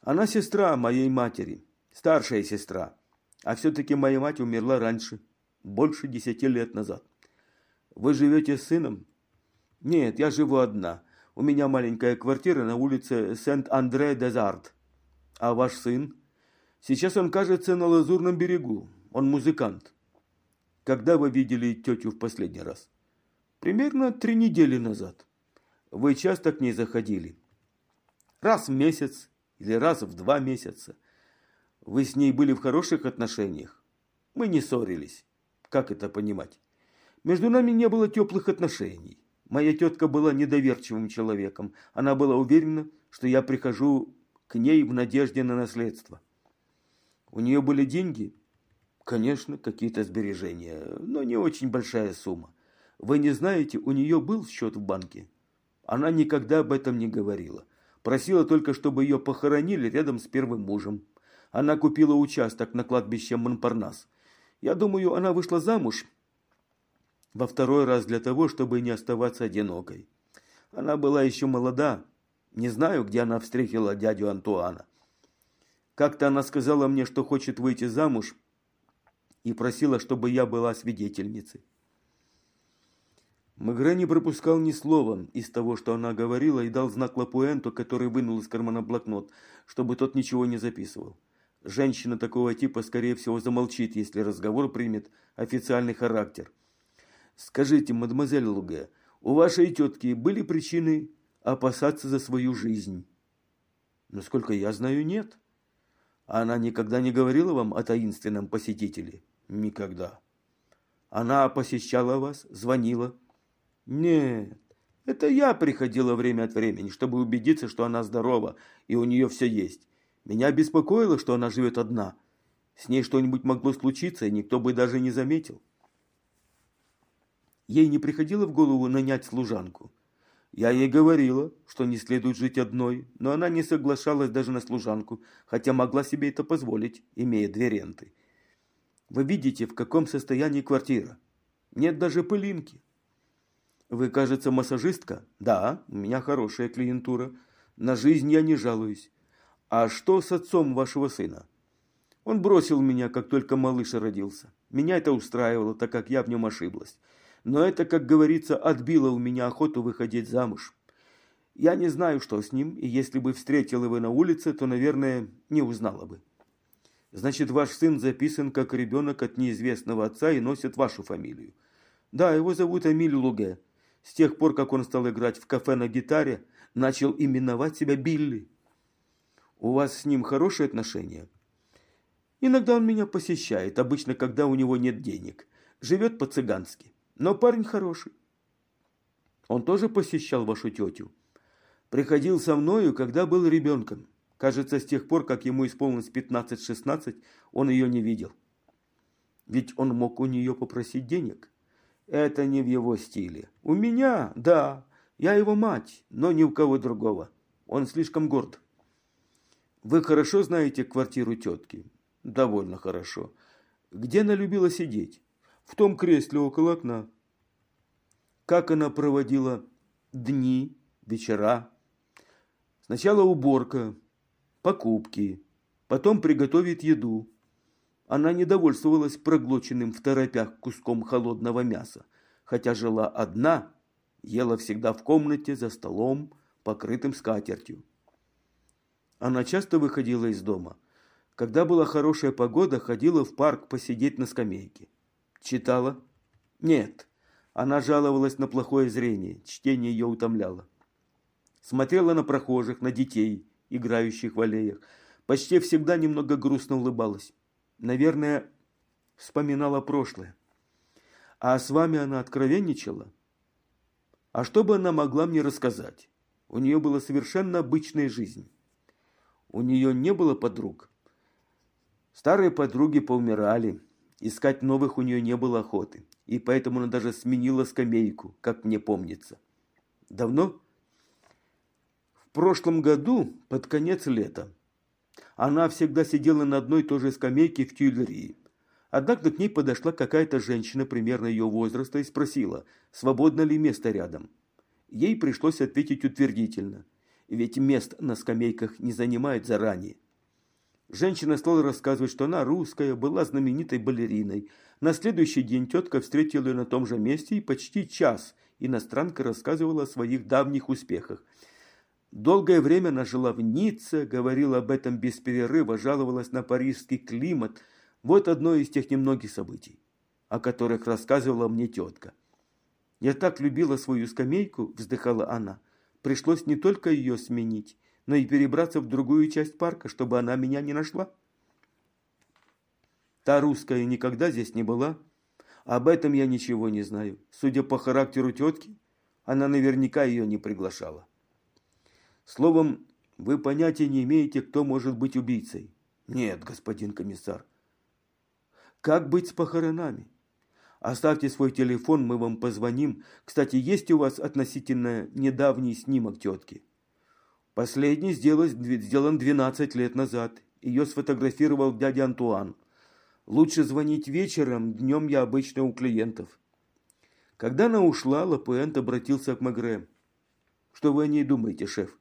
Она сестра моей матери, старшая сестра. А все-таки моя мать умерла раньше, больше десяти лет назад. Вы живете с сыном? Нет, я живу одна. У меня маленькая квартира на улице Сент-Андре-де-Зарт. А ваш сын? Сейчас он, кажется, на Лазурном берегу. Он музыкант. Когда вы видели тетю в последний раз? Примерно три недели назад. Вы часто к ней заходили? Раз в месяц или раз в два месяца. Вы с ней были в хороших отношениях? Мы не ссорились. Как это понимать? Между нами не было теплых отношений. Моя тетка была недоверчивым человеком. Она была уверена, что я прихожу к ней в надежде на наследство. У нее были деньги? Конечно, какие-то сбережения, но не очень большая сумма. Вы не знаете, у нее был счет в банке? Она никогда об этом не говорила. Просила только, чтобы ее похоронили рядом с первым мужем. Она купила участок на кладбище Монпарнас. Я думаю, она вышла замуж во второй раз для того, чтобы не оставаться одинокой. Она была еще молода. Не знаю, где она встретила дядю Антуана. Как-то она сказала мне, что хочет выйти замуж и просила, чтобы я была свидетельницей. Мегре не пропускал ни слова из того, что она говорила, и дал знак Лапуэнту, который вынул из кармана блокнот, чтобы тот ничего не записывал. Женщина такого типа, скорее всего, замолчит, если разговор примет официальный характер – Скажите, мадемуазель Луге, у вашей тетки были причины опасаться за свою жизнь? Насколько я знаю, нет. Она никогда не говорила вам о таинственном посетителе? Никогда. Она посещала вас, звонила? Нет, это я приходила время от времени, чтобы убедиться, что она здорова и у нее все есть. Меня беспокоило, что она живет одна. С ней что-нибудь могло случиться, и никто бы даже не заметил. Ей не приходило в голову нанять служанку. Я ей говорила, что не следует жить одной, но она не соглашалась даже на служанку, хотя могла себе это позволить, имея две ренты. Вы видите, в каком состоянии квартира. Нет даже пылинки. Вы, кажется, массажистка? Да, у меня хорошая клиентура. На жизнь я не жалуюсь. А что с отцом вашего сына? Он бросил меня, как только малыш родился. Меня это устраивало, так как я в нем ошиблась. Но это, как говорится, отбило у меня охоту выходить замуж. Я не знаю, что с ним, и если бы встретил его на улице, то, наверное, не узнала бы. Значит, ваш сын записан как ребенок от неизвестного отца и носит вашу фамилию. Да, его зовут Эмиль Луге. С тех пор, как он стал играть в кафе на гитаре, начал именовать себя Билли. У вас с ним хорошие отношения? Иногда он меня посещает, обычно, когда у него нет денег. Живет по-цыгански. Но парень хороший. Он тоже посещал вашу тетю. Приходил со мною, когда был ребенком. Кажется, с тех пор, как ему исполнилось 15-16, он ее не видел. Ведь он мог у нее попросить денег. Это не в его стиле. У меня, да, я его мать, но ни у кого другого. Он слишком горд. Вы хорошо знаете квартиру тетки? Довольно хорошо. Где она любила сидеть? В том кресле около окна. Как она проводила дни, вечера? Сначала уборка, покупки, потом приготовит еду. Она не довольствовалась проглоченным в торопях куском холодного мяса, хотя жила одна, ела всегда в комнате за столом, покрытым скатертью. Она часто выходила из дома. Когда была хорошая погода, ходила в парк посидеть на скамейке. Читала? Нет. Она жаловалась на плохое зрение, чтение ее утомляло. Смотрела на прохожих, на детей, играющих в аллеях. Почти всегда немного грустно улыбалась. Наверное, вспоминала прошлое. А с вами она откровенничала? А что бы она могла мне рассказать? У нее была совершенно обычная жизнь. У нее не было подруг. Старые подруги поумирали. Искать новых у нее не было охоты. И поэтому она даже сменила скамейку, как мне помнится. Давно? В прошлом году, под конец лета, она всегда сидела на одной и той же скамейке в Тюильрии. Однажды к ней подошла какая-то женщина примерно ее возраста и спросила, свободно ли место рядом. Ей пришлось ответить утвердительно, ведь мест на скамейках не занимают заранее. Женщина стала рассказывать, что она русская, была знаменитой балериной. На следующий день тетка встретила ее на том же месте и почти час иностранка рассказывала о своих давних успехах – Долгое время она жила в Ницце, говорила об этом без перерыва, жаловалась на парижский климат. Вот одно из тех немногих событий, о которых рассказывала мне тетка. «Я так любила свою скамейку», – вздыхала она. «Пришлось не только ее сменить, но и перебраться в другую часть парка, чтобы она меня не нашла». Та русская никогда здесь не была. Об этом я ничего не знаю. Судя по характеру тетки, она наверняка ее не приглашала. Словом, вы понятия не имеете, кто может быть убийцей. Нет, господин комиссар. Как быть с похоронами? Оставьте свой телефон, мы вам позвоним. Кстати, есть у вас относительно недавний снимок тетки? Последний сделан 12 лет назад. Ее сфотографировал дядя Антуан. Лучше звонить вечером, днем я обычно у клиентов. Когда она ушла, Лапуэнт обратился к Магре. Что вы о ней думаете, шеф?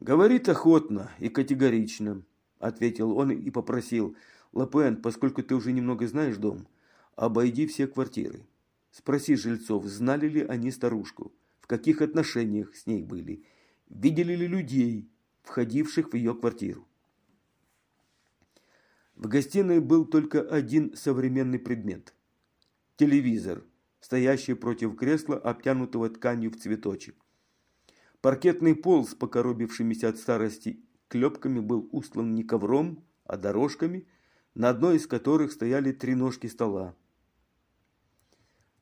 «Говорит охотно и категорично», – ответил он и попросил. «Лапен, поскольку ты уже немного знаешь дом, обойди все квартиры. Спроси жильцов, знали ли они старушку, в каких отношениях с ней были, видели ли людей, входивших в ее квартиру». В гостиной был только один современный предмет – телевизор, стоящий против кресла, обтянутого тканью в цветочек. Паркетный пол с покоробившимися от старости клепками был устлан не ковром, а дорожками, на одной из которых стояли три ножки стола.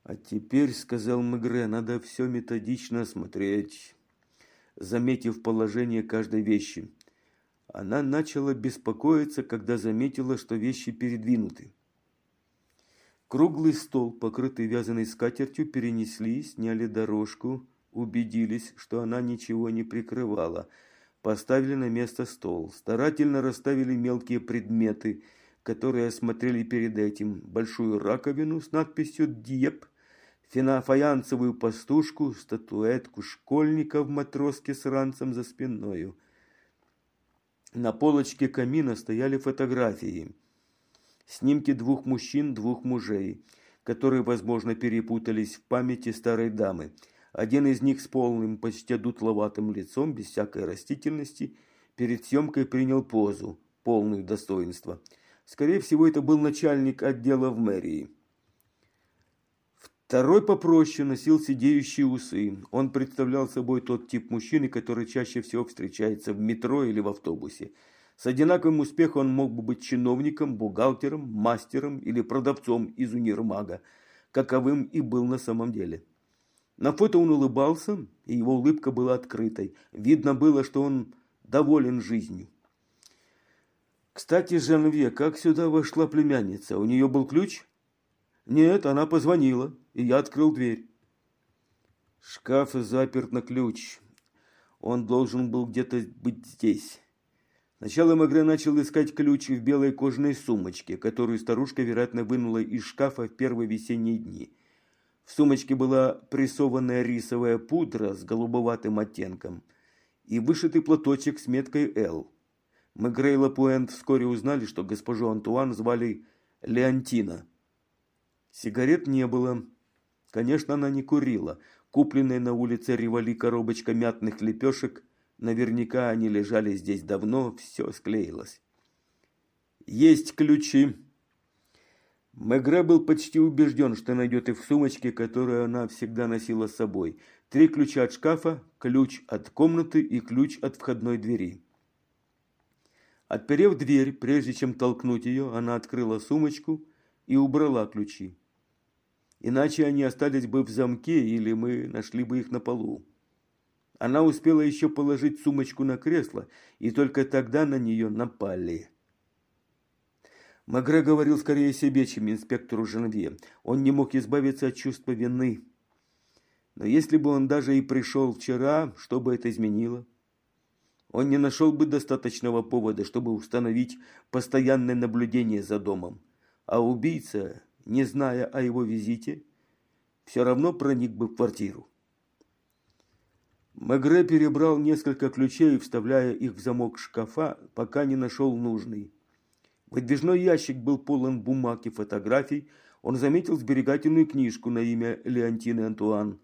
А теперь, сказал Мегре, надо все методично осмотреть, заметив положение каждой вещи. Она начала беспокоиться, когда заметила, что вещи передвинуты. Круглый стол, покрытый вязаной скатертью, перенесли, сняли дорожку, убедились, что она ничего не прикрывала. Поставили на место стол, старательно расставили мелкие предметы, которые осмотрели перед этим. Большую раковину с надписью «Диеп», фаянсовую пастушку, статуэтку школьника в матроске с ранцем за спиною. На полочке камина стояли фотографии. Снимки двух мужчин, двух мужей, которые, возможно, перепутались в памяти старой дамы. Один из них с полным, почти дутловатым лицом, без всякой растительности, перед съемкой принял позу, полную достоинства. Скорее всего, это был начальник отдела в мэрии. Второй попроще носил сидеющие усы. Он представлял собой тот тип мужчины, который чаще всего встречается в метро или в автобусе. С одинаковым успехом он мог бы быть чиновником, бухгалтером, мастером или продавцом из универмага, каковым и был на самом деле. На фото он улыбался, и его улыбка была открытой. Видно было, что он доволен жизнью. Кстати, Жанве, как сюда вошла племянница? У нее был ключ? Нет, она позвонила, и я открыл дверь. Шкаф заперт на ключ. Он должен был где-то быть здесь. Сначала Магре начал искать ключ в белой кожаной сумочке, которую старушка, вероятно, вынула из шкафа в первые весенние дни. В сумочке была прессованная рисовая пудра с голубоватым оттенком и вышитый платочек с меткой «Л». Мегре и Лапуэнт вскоре узнали, что госпожу Антуан звали Леонтина – Сигарет не было. Конечно, она не курила. Купленная на улице Ривали коробочка мятных лепешек, наверняка они лежали здесь давно, все склеилось. Есть ключи. Мегре был почти убежден, что найдет их в сумочке, которую она всегда носила с собой. Три ключа от шкафа, ключ от комнаты и ключ от входной двери. Отперев дверь, прежде чем толкнуть ее, она открыла сумочку и убрала ключи. Иначе они остались бы в замке, или мы нашли бы их на полу. Она успела еще положить сумочку на кресло, и только тогда на нее напали. Магре говорил скорее себе, чем инспектору Жанвье. Он не мог избавиться от чувства вины. Но если бы он даже и пришел вчера, что бы это изменило? Он не нашел бы достаточного повода, чтобы установить постоянное наблюдение за домом. А убийца не зная о его визите, все равно проник бы в квартиру. Мегре перебрал несколько ключей, вставляя их в замок шкафа, пока не нашел нужный. Выдвижной ящик был полон бумаг и фотографий. Он заметил сберегательную книжку на имя Леонтины Антуан.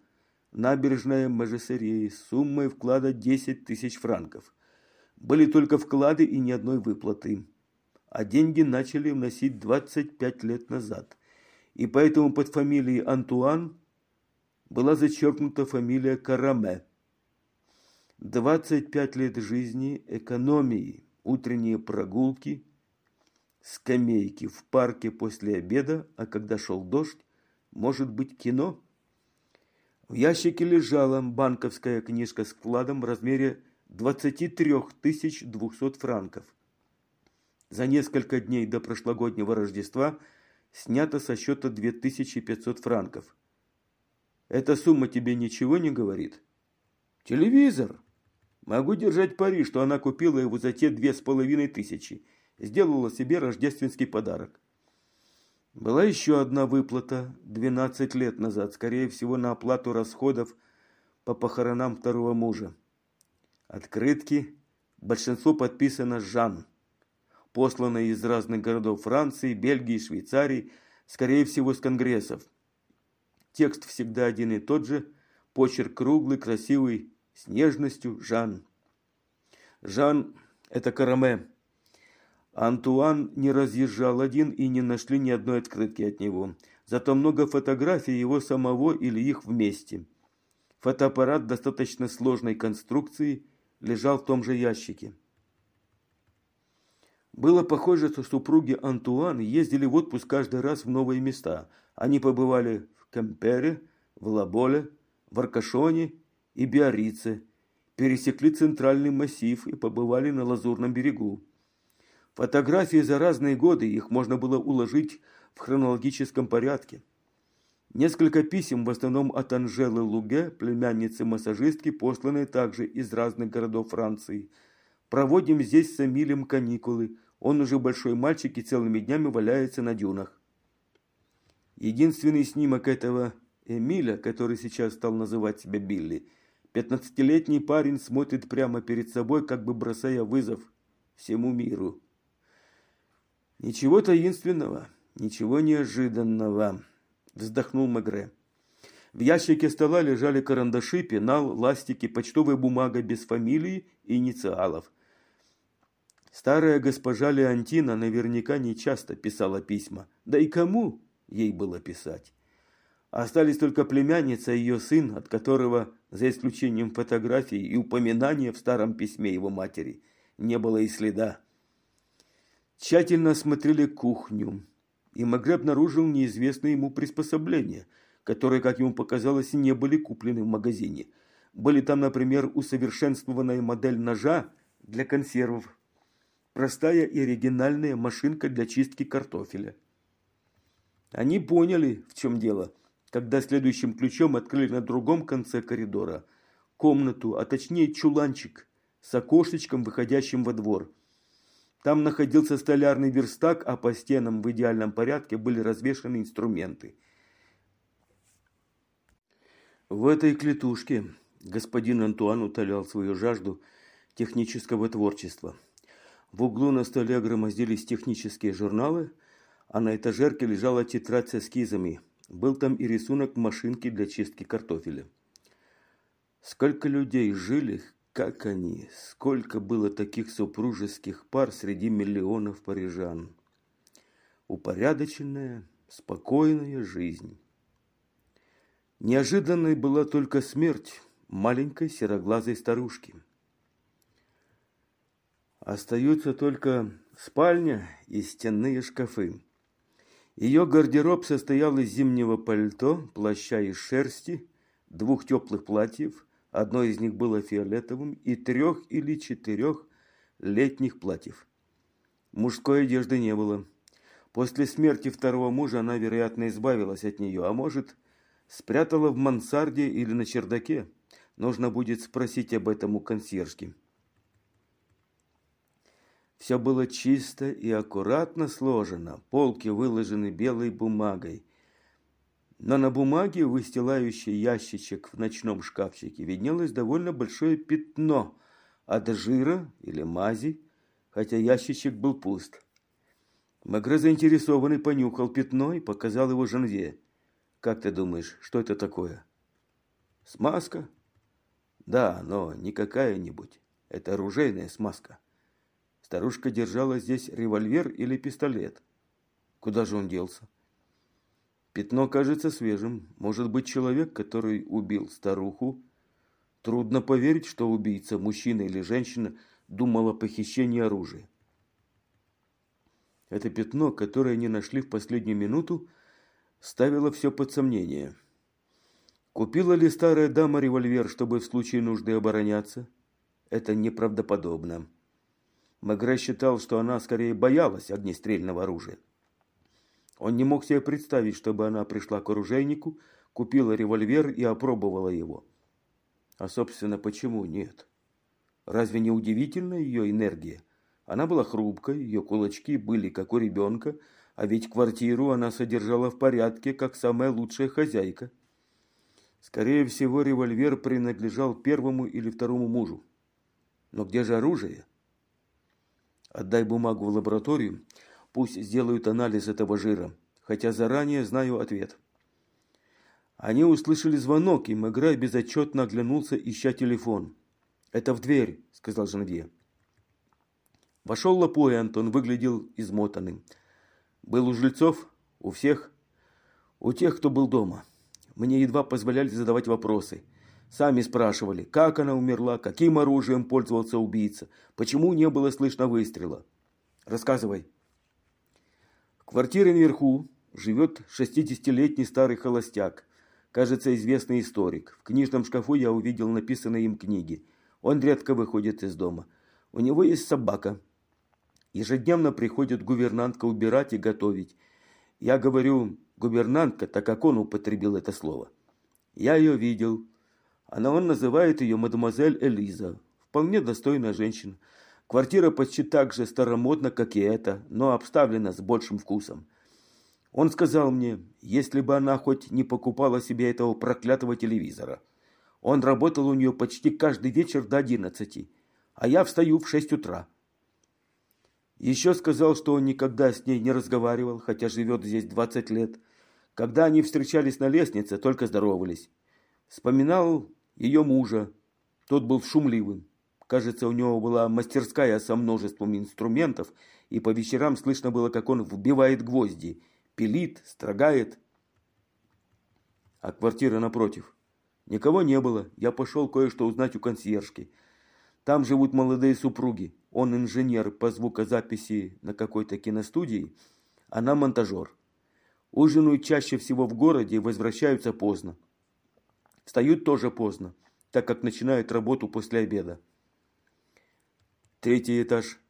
Набережная Мажесерей с суммой вклада 10 тысяч франков. Были только вклады и ни одной выплаты. А деньги начали вносить 25 лет назад и поэтому под фамилией Антуан была зачеркнута фамилия Караме. 25 лет жизни, экономии, утренние прогулки, скамейки в парке после обеда, а когда шел дождь, может быть кино. В ящике лежала банковская книжка с вкладом в размере 23 200 франков. За несколько дней до прошлогоднего Рождества – снято со счета 2500 франков. Эта сумма тебе ничего не говорит? Телевизор. Могу держать пари, что она купила его за те две с половиной тысячи. Сделала себе рождественский подарок. Была еще одна выплата 12 лет назад, скорее всего, на оплату расходов по похоронам второго мужа. Открытки. Большинство подписано Жан посланные из разных городов Франции, Бельгии, Швейцарии, скорее всего, с конгрессов. Текст всегда один и тот же, почерк круглый, красивый, с нежностью Жан. Жан – это Караме. Антуан не разъезжал один и не нашли ни одной открытки от него. Зато много фотографий его самого или их вместе. Фотоаппарат достаточно сложной конструкции лежал в том же ящике. Было похоже, что супруги Антуан ездили в отпуск каждый раз в новые места. Они побывали в Кемпере, в Лаболе, в Аркашоне и Биорице, пересекли центральный массив и побывали на Лазурном берегу. Фотографии за разные годы, их можно было уложить в хронологическом порядке. Несколько писем, в основном от Анжелы Луге, племянницы-массажистки, посланные также из разных городов Франции. Проводим здесь с Эмилем каникулы. Он уже большой мальчик и целыми днями валяется на дюнах. Единственный снимок этого Эмиля, который сейчас стал называть себя Билли, пятнадцатилетний парень смотрит прямо перед собой, как бы бросая вызов всему миру. Ничего таинственного, ничего неожиданного, вздохнул Мегре. В ящике стола лежали карандаши, пенал, ластики, почтовая бумага без фамилии и инициалов. Старая госпожа Леонтина наверняка не часто писала письма. Да и кому ей было писать? Остались только племянница и ее сын, от которого, за исключением фотографий и упоминания в старом письме его матери, не было и следа. Тщательно осмотрели кухню, и Магре обнаружил неизвестные ему приспособления, которые, как ему показалось, не были куплены в магазине. Были там, например, усовершенствованная модель ножа для консервов, простая и оригинальная машинка для чистки картофеля. Они поняли, в чем дело – когда следующим ключом открыли на другом конце коридора комнату, а точнее чуланчик с окошечком, выходящим во двор. Там находился столярный верстак, а по стенам в идеальном порядке были развешаны инструменты. В этой клетушке господин Антуан утолял свою жажду технического творчества. В углу на столе громоздились технические журналы, а на этажерке лежала тетрадь с эскизами – был там и рисунок машинки для чистки картофеля. Сколько людей жили, как они, сколько было таких супружеских пар среди миллионов парижан. Упорядоченная, спокойная жизнь. Неожиданной была только смерть маленькой сероглазой старушки. Остаются только спальня и стенные шкафы. Ее гардероб состоял из зимнего пальто, плаща из шерсти, двух теплых платьев, одно из них было фиолетовым, и трех или четырех летних платьев. Мужской одежды не было. После смерти второго мужа она, вероятно, избавилась от нее, а может, спрятала в мансарде или на чердаке. Нужно будет спросить об этом у консьержки. Все было чисто и аккуратно сложено, полки выложены белой бумагой. Но на бумаге, выстилающей ящичек в ночном шкафчике, виднелось довольно большое пятно от жира или мази, хотя ящичек был пуст. Магре заинтересованный понюхал пятно и показал его Жанве. «Как ты думаешь, что это такое?» «Смазка?» «Да, но не какая-нибудь. Это оружейная смазка». Старушка держала здесь револьвер или пистолет. Куда же он делся? Пятно кажется свежим. Может быть, человек, который убил старуху? Трудно поверить, что убийца, мужчина или женщина, думал о похищении оружия. Это пятно, которое они нашли в последнюю минуту, ставило все под сомнение. Купила ли старая дама револьвер, чтобы в случае нужды обороняться? Это неправдоподобно. Мегре считал, что она скорее боялась огнестрельного оружия. Он не мог себе представить, чтобы она пришла к оружейнику, купила револьвер и опробовала его. А, собственно, почему нет? Разве не удивительна ее энергия? Она была хрупкой, ее кулачки были как у ребенка, а ведь квартиру она содержала в порядке, как самая лучшая хозяйка. Скорее всего, револьвер принадлежал первому или второму мужу. Но где же оружие? Отдай бумагу в лабораторию, пусть сделают анализ этого жира, хотя заранее знаю ответ. Они услышали звонок, и Мегре безотчетно оглянулся, ища телефон. «Это в дверь», — сказал Жанвье. Вошел Лапой, Антон выглядел измотанным. «Был у жильцов? У всех?» «У тех, кто был дома. Мне едва позволяли задавать вопросы. Сами спрашивали, как она умерла, каким оружием пользовался убийца, почему не было слышно выстрела. Рассказывай. В квартире наверху живет 60-летний старый холостяк, кажется, известный историк. В книжном шкафу я увидел написанные им книги. Он редко выходит из дома. У него есть собака. Ежедневно приходит гувернантка убирать и готовить. Я говорю гувернантка, так как он употребил это слово. Я ее видел. Она он называет ее мадемуазель Элиза. Вполне достойная женщина. Квартира почти так же старомодна, как и эта, но обставлена с большим вкусом. Он сказал мне, если бы она хоть не покупала себе этого проклятого телевизора. Он работал у нее почти каждый вечер до одиннадцати, а я встаю в шесть утра. Еще сказал, что он никогда с ней не разговаривал, хотя живет здесь двадцать лет. Когда они встречались на лестнице, только здоровались. Вспоминал ее мужа. Тот был шумливым. Кажется, у него была мастерская со множеством инструментов, и по вечерам слышно было, как он вбивает гвозди – пилит, строгает. А квартира напротив. Никого не было. Я пошел кое-что узнать у консьержки. Там живут молодые супруги. Он инженер по звукозаписи на какой-то киностудии, она монтажер. Ужинают чаще всего в городе и возвращаются поздно. Встают тоже поздно, так как начинают работу после обеда. Третий этаж.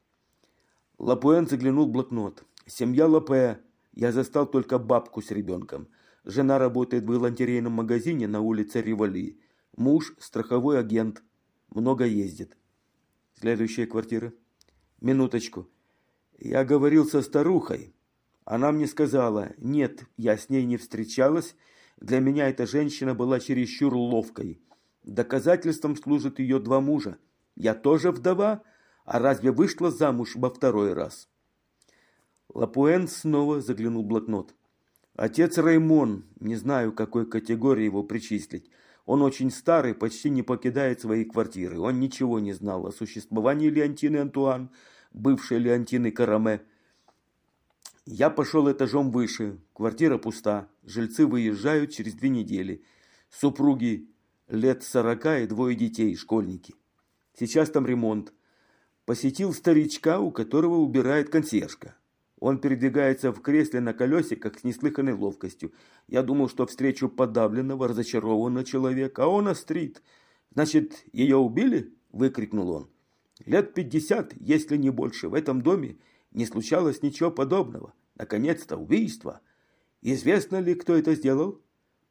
Лапуэн заглянул в блокнот. Семья Лапе я застал только бабку с ребенком. Жена работает в галантерейном магазине на улице Ривали. Муж – страховой агент. Много ездит. Следующая квартира. Минуточку. Я говорил со старухой. Она мне сказала, нет, я с ней не встречалась. Для меня эта женщина была чересчур ловкой. Доказательством служат ее два мужа. Я тоже вдова, а разве вышла замуж во второй раз? Лапуэн снова заглянул в блокнот. Отец Раймон, не знаю, какой категории его причислить. Он очень старый, почти не покидает своей квартиры. Он ничего не знал о существовании Леонтины Антуан, бывшей Леонтины Караме. Я пошел этажом выше. Квартира пуста. Жильцы выезжают через две недели. Супруги лет сорока и двое детей, школьники. Сейчас там ремонт. Посетил старичка, у которого убирает консьержка. Он передвигается в кресле на колесиках с неслыханной ловкостью. Я думал, что встречу подавленного, разочарованного человека, а он острит. «Значит, ее убили?» – выкрикнул он. «Лет пятьдесят, если не больше, в этом доме не случалось ничего подобного. Наконец-то убийство. Известно ли, кто это сделал?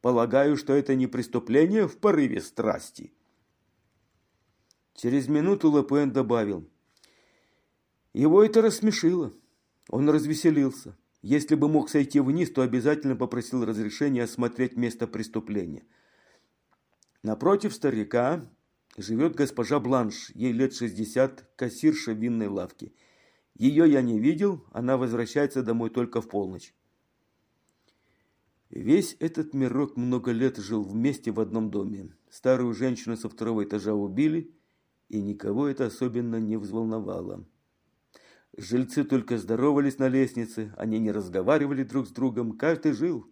Полагаю, что это не преступление в порыве страсти». Через минуту Лапуэн добавил. Его это рассмешило. Он развеселился. Если бы мог сойти вниз, то обязательно попросил разрешения осмотреть место преступления. Напротив старика живет госпожа Бланш, ей лет 60, кассирша винной лавки. Ее я не видел, она возвращается домой только в полночь. Весь этот мирок много лет жил вместе в одном доме. Старую женщину со второго этажа убили, и никого это особенно не взволновало. Жильцы только здоровались на лестнице, они не разговаривали друг с другом, каждый жил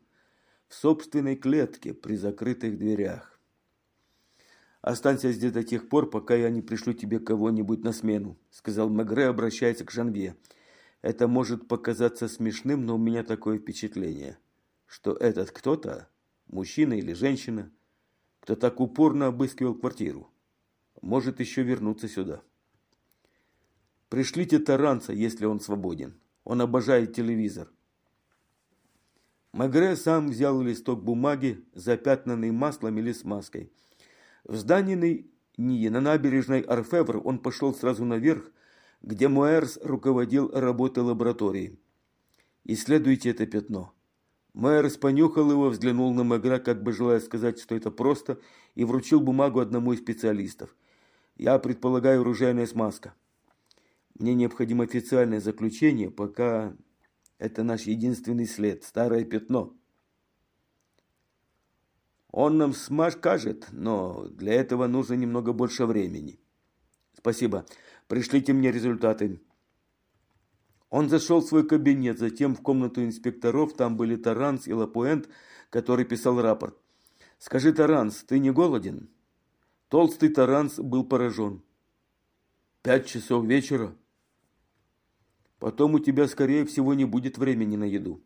в собственной клетке при закрытых дверях. «Останься здесь до тех пор, пока я не пришлю тебе кого-нибудь на смену», сказал Мегре, обращаясь к Жанве. «Это может показаться смешным, но у меня такое впечатление, что этот кто-то, мужчина или женщина, кто так упорно обыскивал квартиру, может еще вернуться сюда». Пришлите Таранца, если он свободен. Он обожает телевизор. Магре сам взял листок бумаги, запятнанный маслом или смазкой. В здании на набережной Арфевр он пошел сразу наверх, где Муэрс руководил работой лаборатории. Исследуйте это пятно. Муэрс понюхал его, взглянул на Магра, как бы желая сказать, что это просто, и вручил бумагу одному из специалистов. Я предполагаю оружейная смазка. Мне необходимо официальное заключение, пока это наш единственный след, старое пятно. Он нам смаж кажет, но для этого нужно немного больше времени. Спасибо. Пришлите мне результаты. Он зашел в свой кабинет, затем в комнату инспекторов, там были Таранс и Лапуэнт, который писал рапорт. «Скажи, Таранс, ты не голоден?» Толстый Таранс был поражен. «Пять часов вечера?» Потом у тебя, скорее всего, не будет времени на еду.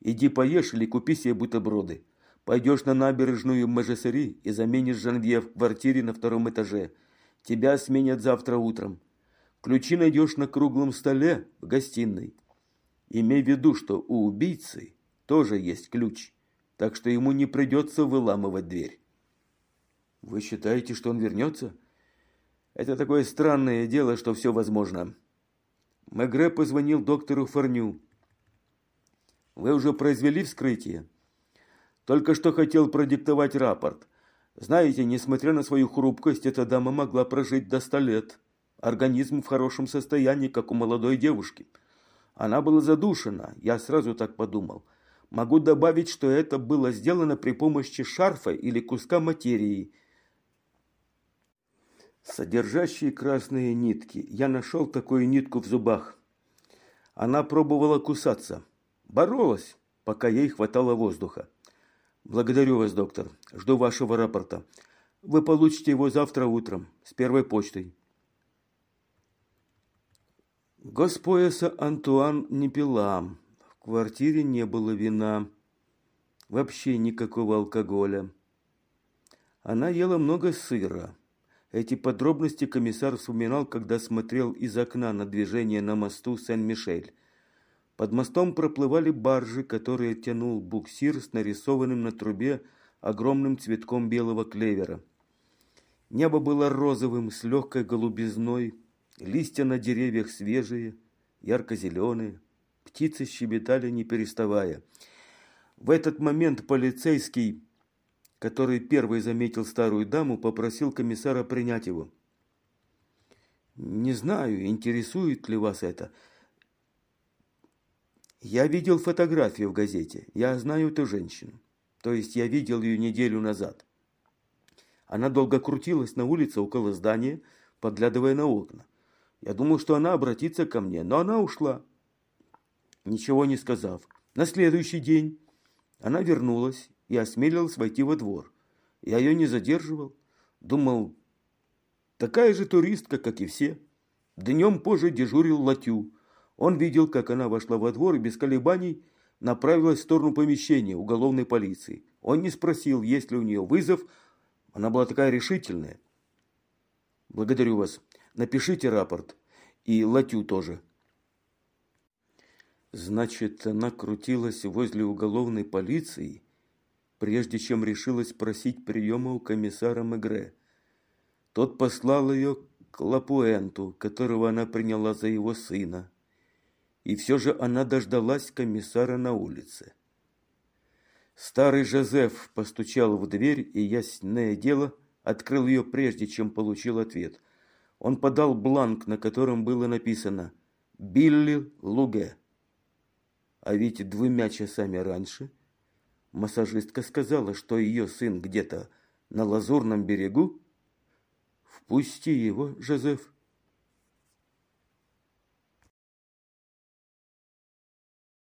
Иди поешь или купи себе бутерброды. Пойдешь на набережную Мажесери и заменишь Жанвье в квартире на втором этаже. Тебя сменят завтра утром. Ключи найдешь на круглом столе в гостиной. Имей в виду, что у убийцы тоже есть ключ, так что ему не придется выламывать дверь. Вы считаете, что он вернется? Это такое странное дело, что все возможно. Мегре позвонил доктору Форню. Вы уже произвели вскрытие? Только что хотел продиктовать рапорт. Знаете, несмотря на свою хрупкость, эта дама могла прожить до ста лет. Организм в хорошем состоянии, как у молодой девушки. Она была задушена, я сразу так подумал. Могу добавить, что это было сделано при помощи шарфа или куска материи, содержащие красные нитки. Я нашел такую нитку в зубах. Она пробовала кусаться. Боролась, пока ей хватало воздуха. Благодарю вас, доктор. Жду вашего рапорта. Вы получите его завтра утром с первой почтой. Госпояса Антуан не пила. В квартире не было вина. Вообще никакого алкоголя. Она ела много сыра. Эти подробности комиссар вспоминал, когда смотрел из окна на движение на мосту Сен-Мишель. Под мостом проплывали баржи, которые тянул буксир с нарисованным на трубе огромным цветком белого клевера. Небо было розовым, с легкой голубизной, листья на деревьях свежие, ярко-зеленые, птицы щебетали не переставая. В этот момент полицейский который первый заметил старую даму, попросил комиссара принять его. «Не знаю, интересует ли вас это. Я видел фотографию в газете. Я знаю эту женщину. То есть я видел ее неделю назад. Она долго крутилась на улице около здания, подглядывая на окна. Я думал, что она обратится ко мне, но она ушла, ничего не сказав. На следующий день она вернулась и осмелилась войти во двор. Я ее не задерживал. Думал, такая же туристка, как и все. Днем позже дежурил Латю. Он видел, как она вошла во двор и без колебаний направилась в сторону помещения уголовной полиции. Он не спросил, есть ли у нее вызов. Она была такая решительная. Благодарю вас. Напишите рапорт. И Латю тоже. Значит, она крутилась возле уголовной полиции прежде чем решилась просить приема у комиссара Мегре. Тот послал ее к Лапуэнту, которого она приняла за его сына. И все же она дождалась комиссара на улице. Старый Жозеф постучал в дверь, и ясное дело открыл ее прежде, чем получил ответ. Он подал бланк, на котором было написано «Билли Луге». А ведь двумя часами раньше – Массажистка сказала, что ее сын где-то на лазурном берегу. Впусти его, Жозеф.